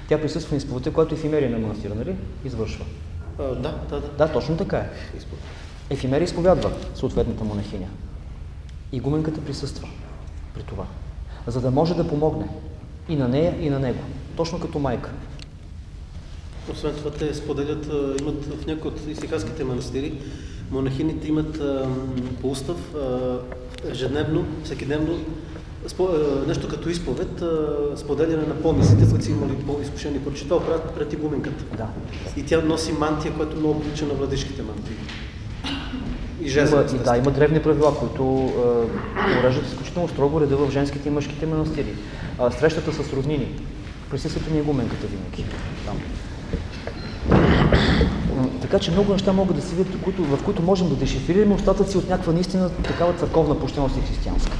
Тя присъства на изповедта, която ефимерия на манастира, нали? Извършва. А, да, да, да. Да, точно така е. Ефимерия изповядва съответната монахиня. И гуменката присъства при това, за да може да помогне и на нея, и на него. Точно като майка. Освен това, те споделят, имат в някои от исихаските манастири, монахините имат по устав ежедневно, всекидневно, нещо като изповед, споделяне на помислите, които са имали по-изкушени прочитал, правят пред игуменката. Да. И тя носи мантия, която много прилича на владишките мантии. И жезл. Има, и, да, има древни правила, които е, уреждат изключително строго реда в женските и мъжките манастири. А, срещата с роднини, присъствието на игуменката винаги. Там. Така че много неща могат да се видят, в които можем да дешифрираме остатъци от някаква наистина такава църковна почтеност и християнска.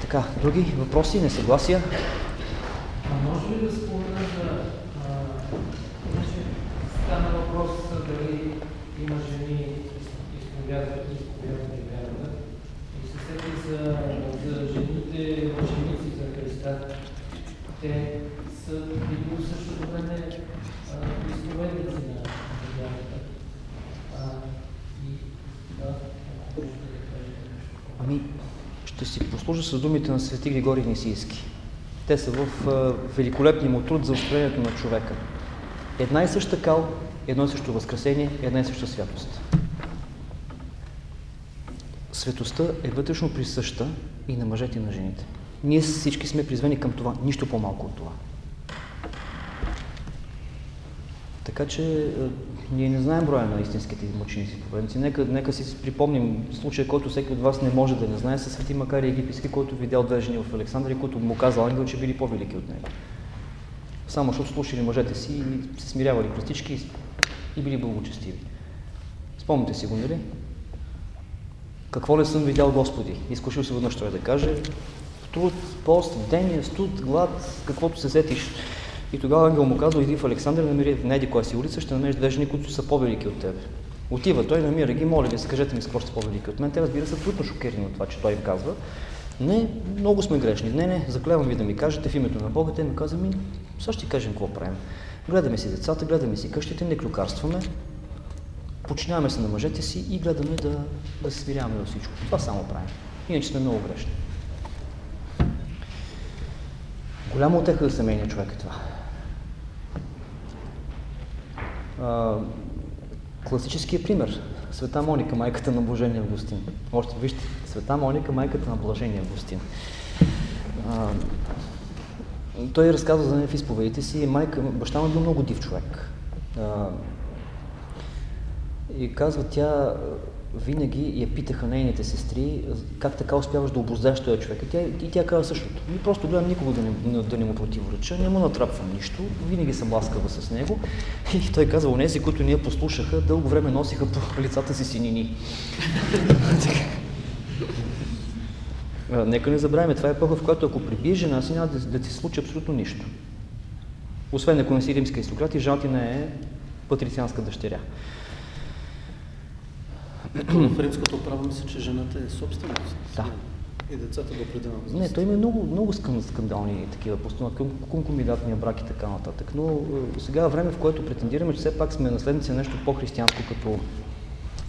Така, други въпроси, несъгласия? А може ли да за... Значи, стана въпрос дали има жени изповядват и изповядват и вярват. И се сети за, за жените ученици за Христа. Те са били в същото време изповедници на вярата. Ами, ще си послужа с думите на свети Григорий Нисийски. Те са в великолепния му труд за устроението на човека. Една и съща кал, едно и също възкресение, една и съща святост. Светостта е вътрешно присъща и на мъжете и на жените. Ние всички сме призвани към това, нищо по-малко от това. Така че ние не знаем броя на истинските мъченици поведници. Нека, нека си припомним случая, който всеки от вас не може да не знае, със свети Макари Египетски, който видял две жени в Александрия, които му казал ангел, че били по-велики от него. Само защото слушали мъжете си и се смирявали простички и, и били благочестиви. Спомните си го, нали? Какво ли съм видял Господи? Изкушил се веднъж той да каже. Труд, пост, дение, студ, глад, каквото се сетиш. И тогава ангел му казва, иди в Александър, намери в неди коя си улица, ще намериш две жени, които са по-велики от тебе. Отива той, намира ги, моля ви, скажете ми с какво сте по-велики от мен. Те разбира се, абсолютно шокирани от това, че той им казва. Не, много сме грешни. Не, не, заклевам ви да ми кажете в името на Бога. Те ми каза, ми, сега ще кажем какво правим. Гледаме си децата, гледаме си къщите, не клюкарстваме, подчиняваме се на мъжете си и гледаме да, да свиряваме във всичко. Това само правим. Иначе сме много грешни. Голяма отеха за семейния човек е това класическия пример. Света Моника, майката на Блажения Августин. Още вижте, Света Моника, майката на Блажения Августин. А, той разказва за нея в изповедите си. Майка, баща му е бил много див човек. А, и казва тя, винаги я питаха нейните сестри, как така успяваш да обоздаш този човек. И тя, и тя казва същото. И просто гледам никога да не, да не му противореча, не му натрапвам нищо, винаги съм ласкава с него. И той казва, онези, които ние послушаха, дълго време носиха по лицата си синини. Нека не забравяме, това е епоха, в която ако прибиеш жена си, няма да, да ти случи абсолютно нищо. Освен ако не си римска аристократ и жена ти не е патрицианска дъщеря. В римското право мисля, че жената е собственост. Да. И децата до определено Не, той има много, много скандални такива постановки, конкомидатния брак и така нататък. Но е, сега е време, в което претендираме, че все пак сме наследници на нещо по-християнско, като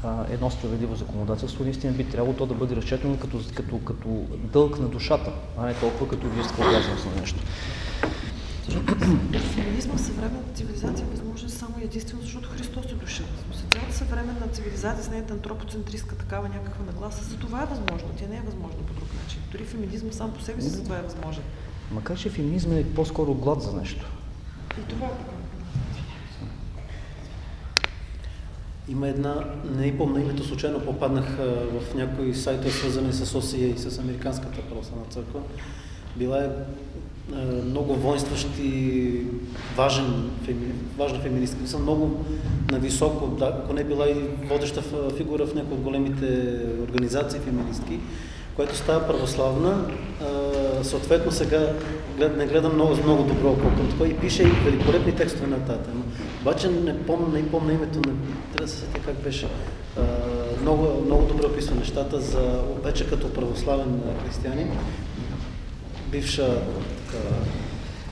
а, едно справедливо законодателство, наистина би трябвало то да бъде разчетено като, като, като дълг на душата, а не толкова като вирска обязаност на нещо. Феминизма в съвременната цивилизация е възможен само единствено, защото Христос е дошъл. Цялата съвременна цивилизация с нейната антропоцентристка такава някаква нагласа, за това е възможно. Тя не е възможно по друг начин. Дори феминизма сам по себе си за това е възможен. Макар, че феминизма е по-скоро глад за нещо. И това е така. Има една, не помня името, случайно попаднах в някои сайтове, свързани с ОСИА и с Американската православна църква. Била е много воинстващи, важен, феми, важна феминистка. Съм много нависоко, да, ако не била и водеща фигура в някои от големите организации феминистки, която става православна. съответно сега глед, не гледам много, много добро око към това и пише и великолепни текстове на тази тема. Обаче не помня, не помня името, на, трябва да се сетя как беше. много, много добре описва нещата за вече като православен християнин бивша.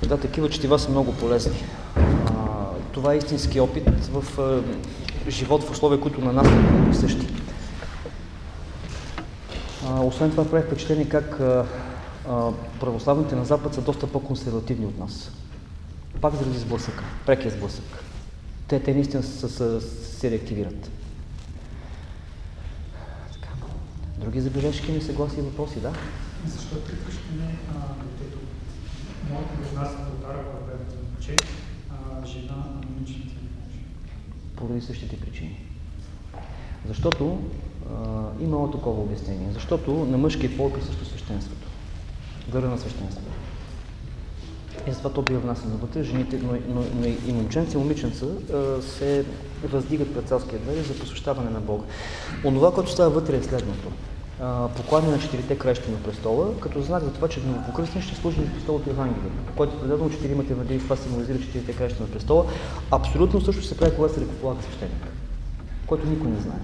Да, такива четива са много полезни. А, това е истински опит в а, живот в условия, които на нас са същи. А, освен това прави впечатление как а, а, православните на Запад са доста по-консервативни от нас. Пак заради сблъсъка, прекия сблъсък. Те, те наистина се, се, се реактивират. Други забележки, несъгласия и въпроси, да? Защо при кръщане детето, моята жена се отдара, когато е момче, а жена на момичета не? Поради същите причини. Защото а, има такова обяснение. Защото на мъжки пол присъщо свещенството. Дъра на свещенството. И затова то бива внасено вътре. Жените, но, но, но и момченци и момиченца а, се въздигат пред царския двери за посвещаване на Бога. Онова, което става вътре е следното покланя на четирите краища на престола, като знак за това, че новопокръстен ще служи на престолото Евангелие, който предадено четиримата евангелии, това символизира четирите краища на престола. Абсолютно също се прави, когато се ръкополага свещеник, който никой не знае.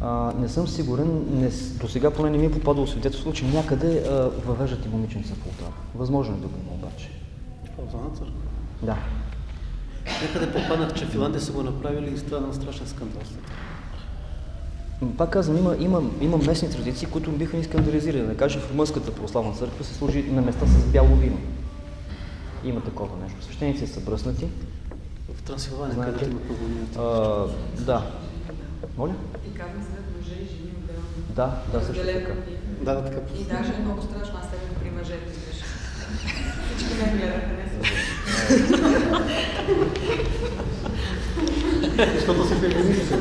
А, не съм сигурен, не, до сега поне не ми е попадало свидетелство, че някъде а, въвеждат и момиченца в ултара. Възможно е да го има обаче. Православна църква? Да. Някъде попаднах, че Финландия са го направили и стана страшен скандал. Пак казвам, има, има, има местни традиции, които биха ни скандализирали. Да кажа, в румънската православна църква се служи на места с бяло вино. Има такова нещо. Свещеници са бръснати. В Трансилвания, където има много Да. Моля? И как се мъже и жени отделно. Да, да, също така. Да, да, така. И даже е много страшно, аз сега при мъжете Всички ме гледаха, не Защото си феминист.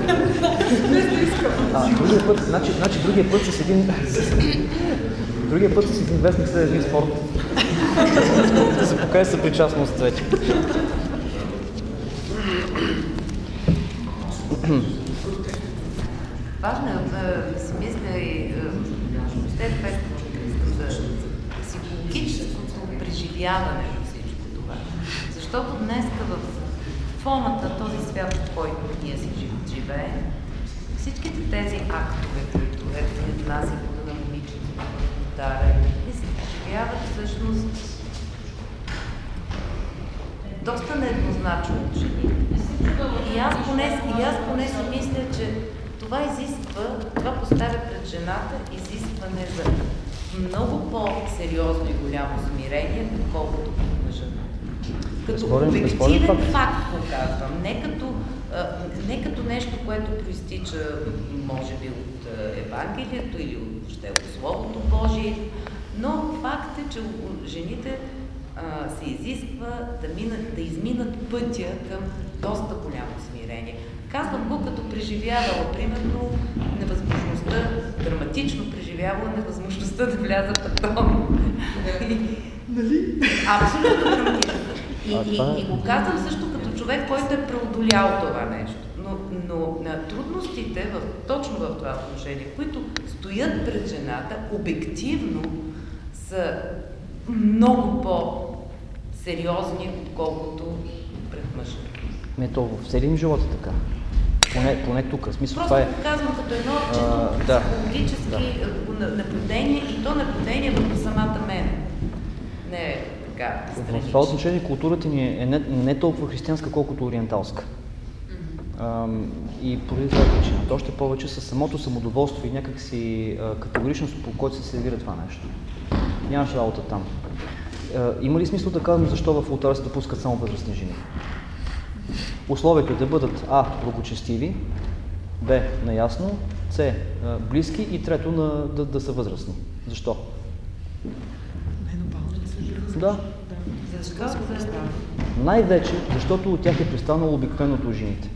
другия път, значи, значи другия път с един... другия път с един вестник след един спорт. да се покаже съпричастност вече. Важно е да си мисля и въобще ефектът за психологическото преживяване на всичко това. Защото днес в фоната, този свят, в който ние си живеем, всичките тези актове, които ето ни отнася на момичето, дара, и се преживяват всъщност доста нееднозначно от жени. И аз поне, и аз поне си мисля, че това изисква, това поставя пред жената изискване за много по-сериозно и голямо смирение, отколкото като обективен факт. факт показвам, не като не като нещо, което проистича, може би, от Евангелието или от, въобще от Словото Божие, но факт е, че жените а, се изисква да, минат, да изминат пътя към доста голямо смирение. Казвам го като преживявала, примерно, невъзможността, драматично преживявала невъзможността да вляза в атом. Нали? Абсолютно драматично. И, и, и го казвам също като човек, който е преодолял това нещо. Но, но на трудностите, в, точно в това отношение, които стоят пред жената, обективно са много по-сериозни, отколкото пред мъжа. Не, то в целия живот е така. Поне, поне тук. В смисъл, Просто това е... казвам като едно да, психологически да. наблюдение и то наблюдение върху самата мен. Не е така странично. В това отношение културата ни е не, не толкова християнска, колкото ориенталска. Mm-hmm. и поради това причина. Още повече с самото самодоволство и някакси категоричност, по който се сервира това нещо. Нямаше работа там. има ли смисъл да казвам защо в ултара се допускат само възрастни жени? Условието е да бъдат А. Благочестиви, Б. Наясно, С. Близки и трето на, да, да са възрастни. Защо? Да. Защо? Най-вече, защото от тях е пристанало обикновеното от жените.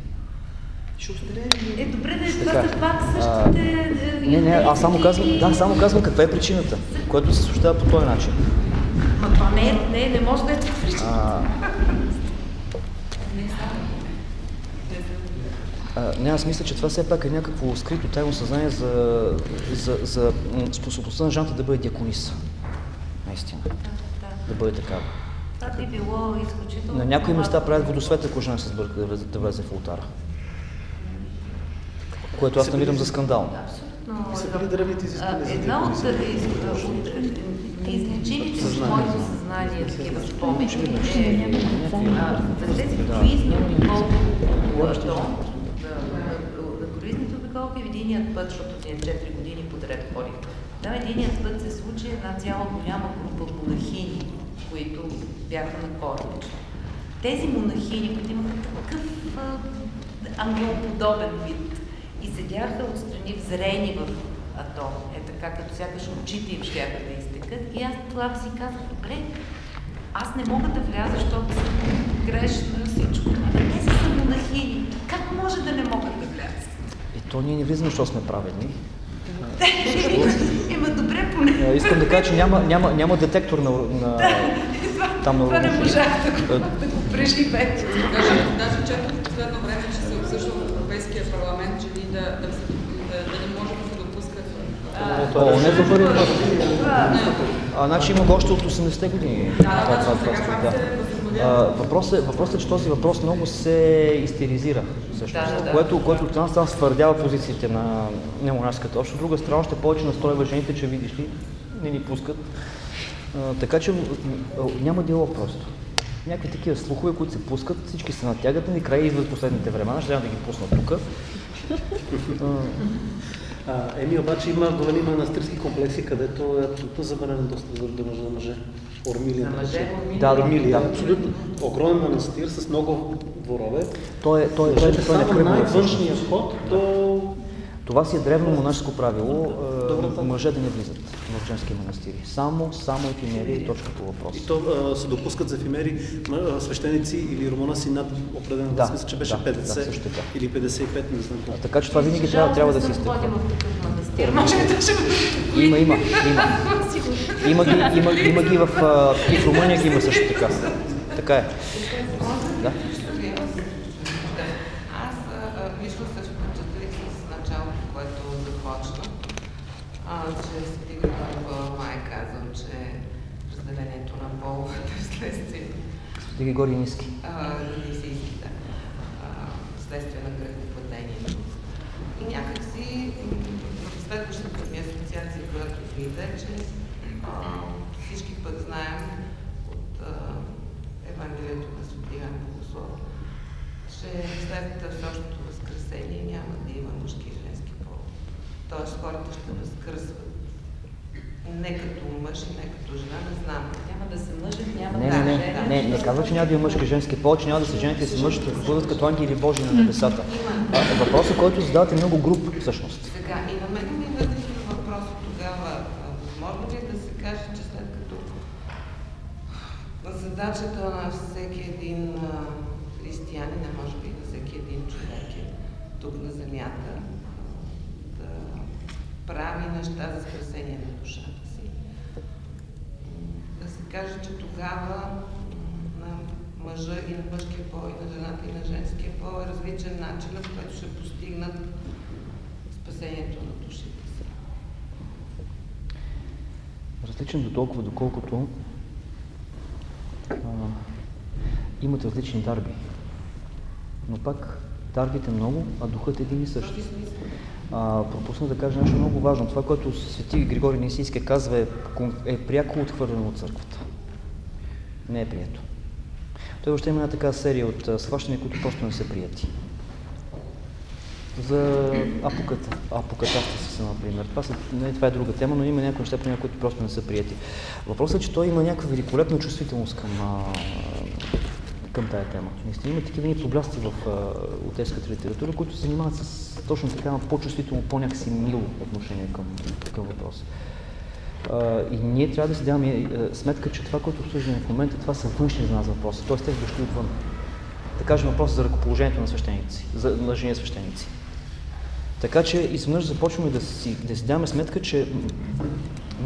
Е, добре, да това са пак същите... А, не, не, аз само казвам, да, само казвам каква е причината, което се случва по този начин. Ма това не, е, не, не може да е причина. А, не, аз мисля, че това все пак е някакво скрито тайно съзнание за, за, за способността на жената да бъде диакониса. Наистина. Да, да. бъде такава. Това би било изключително. На някои места правят водосвет, ако жена се сбърка да влезе, да влезе в ултара. Което аз намирам за скандално. Абсолютно. Една от неизлечимите в моето съзнание такива спомени е за тези круизни обиколки на круизните обиколки в единият път, защото ние 4 години подред ходих. Да, единият път се случи една цяла голяма група монахини, които бяха на корабче. Тези монахини, които имаха такъв ангелоподобен вид и седяха отстрани взрени в атом, е така, като сякаш очите им ще да изтекат. И аз тогава си казах, добре, аз не мога да вляза, защото съм грешна всичко. Те са монахини. Как може да не могат да влязат? И то ние не влизаме, защото сме праведни. Има добре поне. Искам да кажа, че няма, няма, няма детектор на, на там Това не можах да го, да го. Даже четох в последно време, че се обсъжда в Европейския парламент, че да, да, да, да не може да се допускат. О, не за първи път. А, значи има го още от 80-те години. Да, да, това, да. Въпросът е, въпрос е, че този въпрос много се истеризира, всъщност, да, да, което, което от една страна ствърдява позициите на немонашката общност, от друга страна още повече настройва жените, че видиш ли, не ни пускат. А, така че няма диалог просто. Някакви такива слухове, които се пускат, всички се натягат, и край идват последните времена, ще трябва да ги пусна тук. еми, обаче има големи манастирски комплекси, където е абсолютно забранено доста за да мъже. Ормилия. На мъже, да, Ормилия, да. абсолютно. Огромен манастир с много дворове. Той е, той, той, той, той е най-външния вход до това си е древно монашеско правило, е, мъже да не влизат в женски манастири. Само, само ефимери и точка по въпрос. И то а, се допускат за ефимери свещеници или романаси над определен да, възраст, че беше да, 50 да, или 55, не знам. А, така че това винаги трябва, трябва да се изтъква. Има, има, има. Има ги, има, има ги в, в Румъния ги има също така. Така е. Да. че Свети Григорий май е казал, че разделението на половете вследствие... Свети Григорий Ниски. Нисийски, да. Вследствие на грехопадението. И някакси в следващата ми асоциация, която влиза, че а, всички пък знаем от а, Евангелието на Свети Иван Богослов, че след всеобщото възкресение няма да има мъжки и женски пол. Тоест хората ще възкръсват не като мъж и не като жена, не знам. Няма да се мъжат, няма Не, да не, се не, женят. не, не казва, че няма да има мъжки женски пол, че няма да се женят и се мъжат и да бъдат като ангели Божии на небесата. А, въпросът, който задавате е много груб, всъщност. Сега, и на мен ми възниква въпрос тогава, възможно ли е да се каже, че след като задачата на всеки един християнин, а може би на всеки един човек е тук на земята, да прави неща за спасение на. М, Каже, че тогава на мъжа и на мъжкия пол, и на жената и на женския пол е различен начинът, по който ще постигнат спасението на душите си. Различен до толкова, доколкото а, имат различни дарби. Но пак дарбите много, а духът е един и същ. А, пропусна да кажа нещо много важно. Това, което свети Григорий Нисийски казва е, е пряко отхвърлено от църквата. Не е прието. Той въобще има една така серия от а, схващания, които просто не са прияти. За апоката, апокатастасиса, например. Това, са, не, това е друга тема, но има някои неща, които просто не са прияти. Въпросът е, че той има някаква великолепна чувствителност към, а, към тая тема. Наистина има такива ни проблясти в отеската литература, които се занимават с точно така по-чувствително, по-някакси мило отношение към, към въпроса. И ние трябва да си даваме сметка, че това, което обсъждаме в момента, това са външни за нас въпроси. Тоест, те са дошли отвън. Да кажем въпрос за ръкоположението на свещеници, за, на жени свещеници. Така че изведнъж започваме да си, да си даваме сметка, че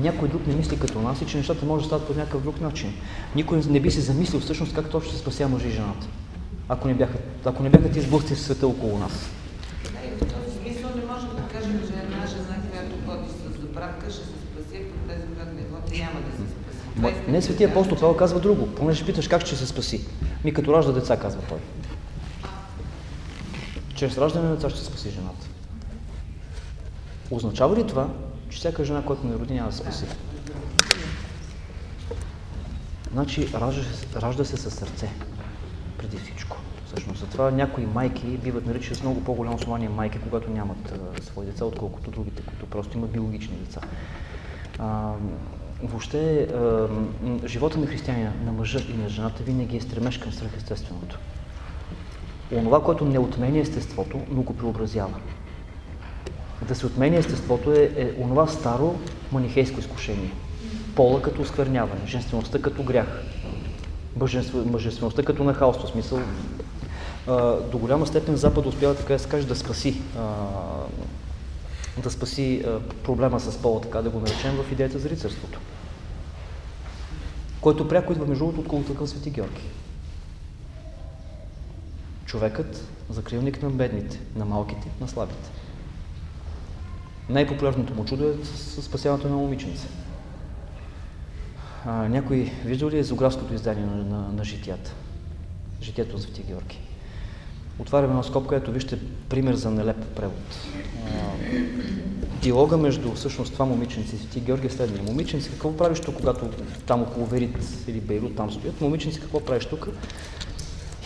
някой друг не мисли като нас и че нещата може да стават по някакъв друг начин. Никой не би се замислил всъщност как точно се спася мъжа и жената, ако не бяха, ако не бяха тези сблъсъци в света около нас. Да, и в този смисъл не можем да кажем, че една жена, която ходи с заправка, ще се спаси, ако тези, която не ходи, няма да се спаси. Това Ма, не, светия апостол Павел казва друго, понеже питаш как ще се спаси. Ми като ражда деца, казва той. Чрез раждане на деца ще се спаси жената. Означава ли това, че всяка жена, която не роди, няма да спаси? Значи, ражда, ражда се със сърце, преди всичко. Всъщност, затова някои майки биват наричани с много по-голямо основание майки, когато нямат а, свои деца, отколкото другите, които просто имат биологични деца. А, въобще, а, живота на християнина, на мъжа и на жената винаги е стремеж към свръхестественото. Онова, което не отменя естеството, но го преобразява. Да се отменя естеството е, е онова старо манихейско изкушение. Пола като оскверняване, женствеността като грях, мъженство- мъжествеността като нахалство. Смисъл, а, до голяма степен Запад успява, така да се каже, да спаси, а, да спаси а, проблема с пола, така да го наречем, в идеята за рицарството. Който пряко идва между другото от култа към Свети Георги. Човекът, закрилник на бедните, на малките, на слабите. Най-популярното му чудо е спасяването на момиченце. А, някой виждал ли е зоографското издание на, на, на житията? Житието на Свети Георги. Отваряме една скобка, ето вижте пример за нелеп превод. Диалога между всъщност това момиченце и Свети Георги е следния. Момиченце, какво правиш тук, когато там около Верит или Бейрут там стоят? Момиченце, какво правиш тук?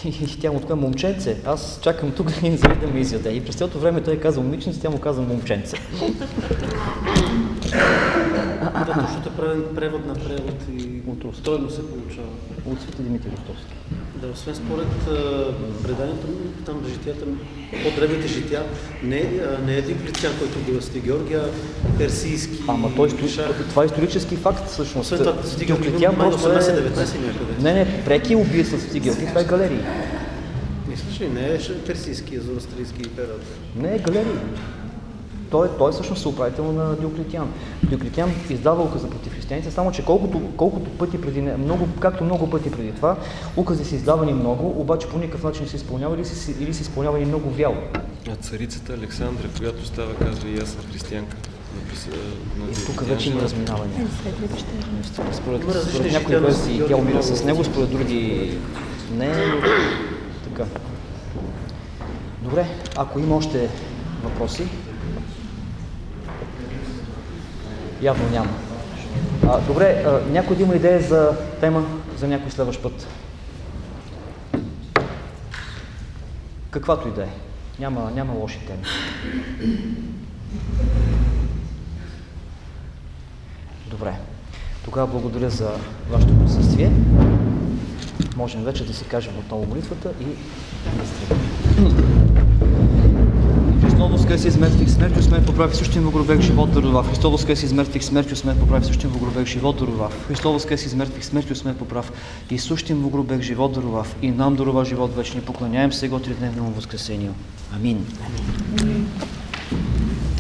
И, тя му така, момченце, аз чакам тук един зали да ме изяде. И през цялото време той каза момиченце, тя му каза момченце. Да, точно е превод на превод и От руски. тройно се получава. От Свети Димитър Ростовски. Да, освен според преданието, там житията, по-древните жития, не, не е Диоклетиан, който бил Свети Георги, а персийски. Ама той, истори- шах. това е исторически факт, всъщност. Освен това, Георги Диоклетиан просто е... 18-19 някъде. Не, не, преки убийства с Свети Георги, това е галерии. Мислиш ли, не е персийски, зороастрийски император. Не, е галерии. Той, той е всъщност съуправител на Диоклетиан. Диоклетиан издава указа против християните, само че колкото, колкото пъти преди, много, както много пъти преди това, укази са издавани много, обаче по никакъв начин се изпълнявали или са, или са изпълнявани много вяло. А царицата Александра, която става, казва и аз съм християнка. И тук вече има жена. разминавания. Според, според някои версии тя умира с него, според други не. Така. Добре, ако има още въпроси. Явно няма. А, добре, а, някой има идея за тема за някой следващ път? Каквато и да е. Няма, няма лоши теми. Добре. Тогава благодаря за вашето присъствие. Можем вече да си кажем отново молитвата и да стрелим. Христос възкреси из мертвих смертью смерть поправи същия в гробех живот дарова. Христос възкреси из мертвих смертью смерть поправи същия в гробех живот дарова. Христос възкреси из мертвих смертью смерть поправ и същим в гробех живот дарова. И нам дарова живот вечни. Поклоняем се го тридневному възкресению. Амин. Амин.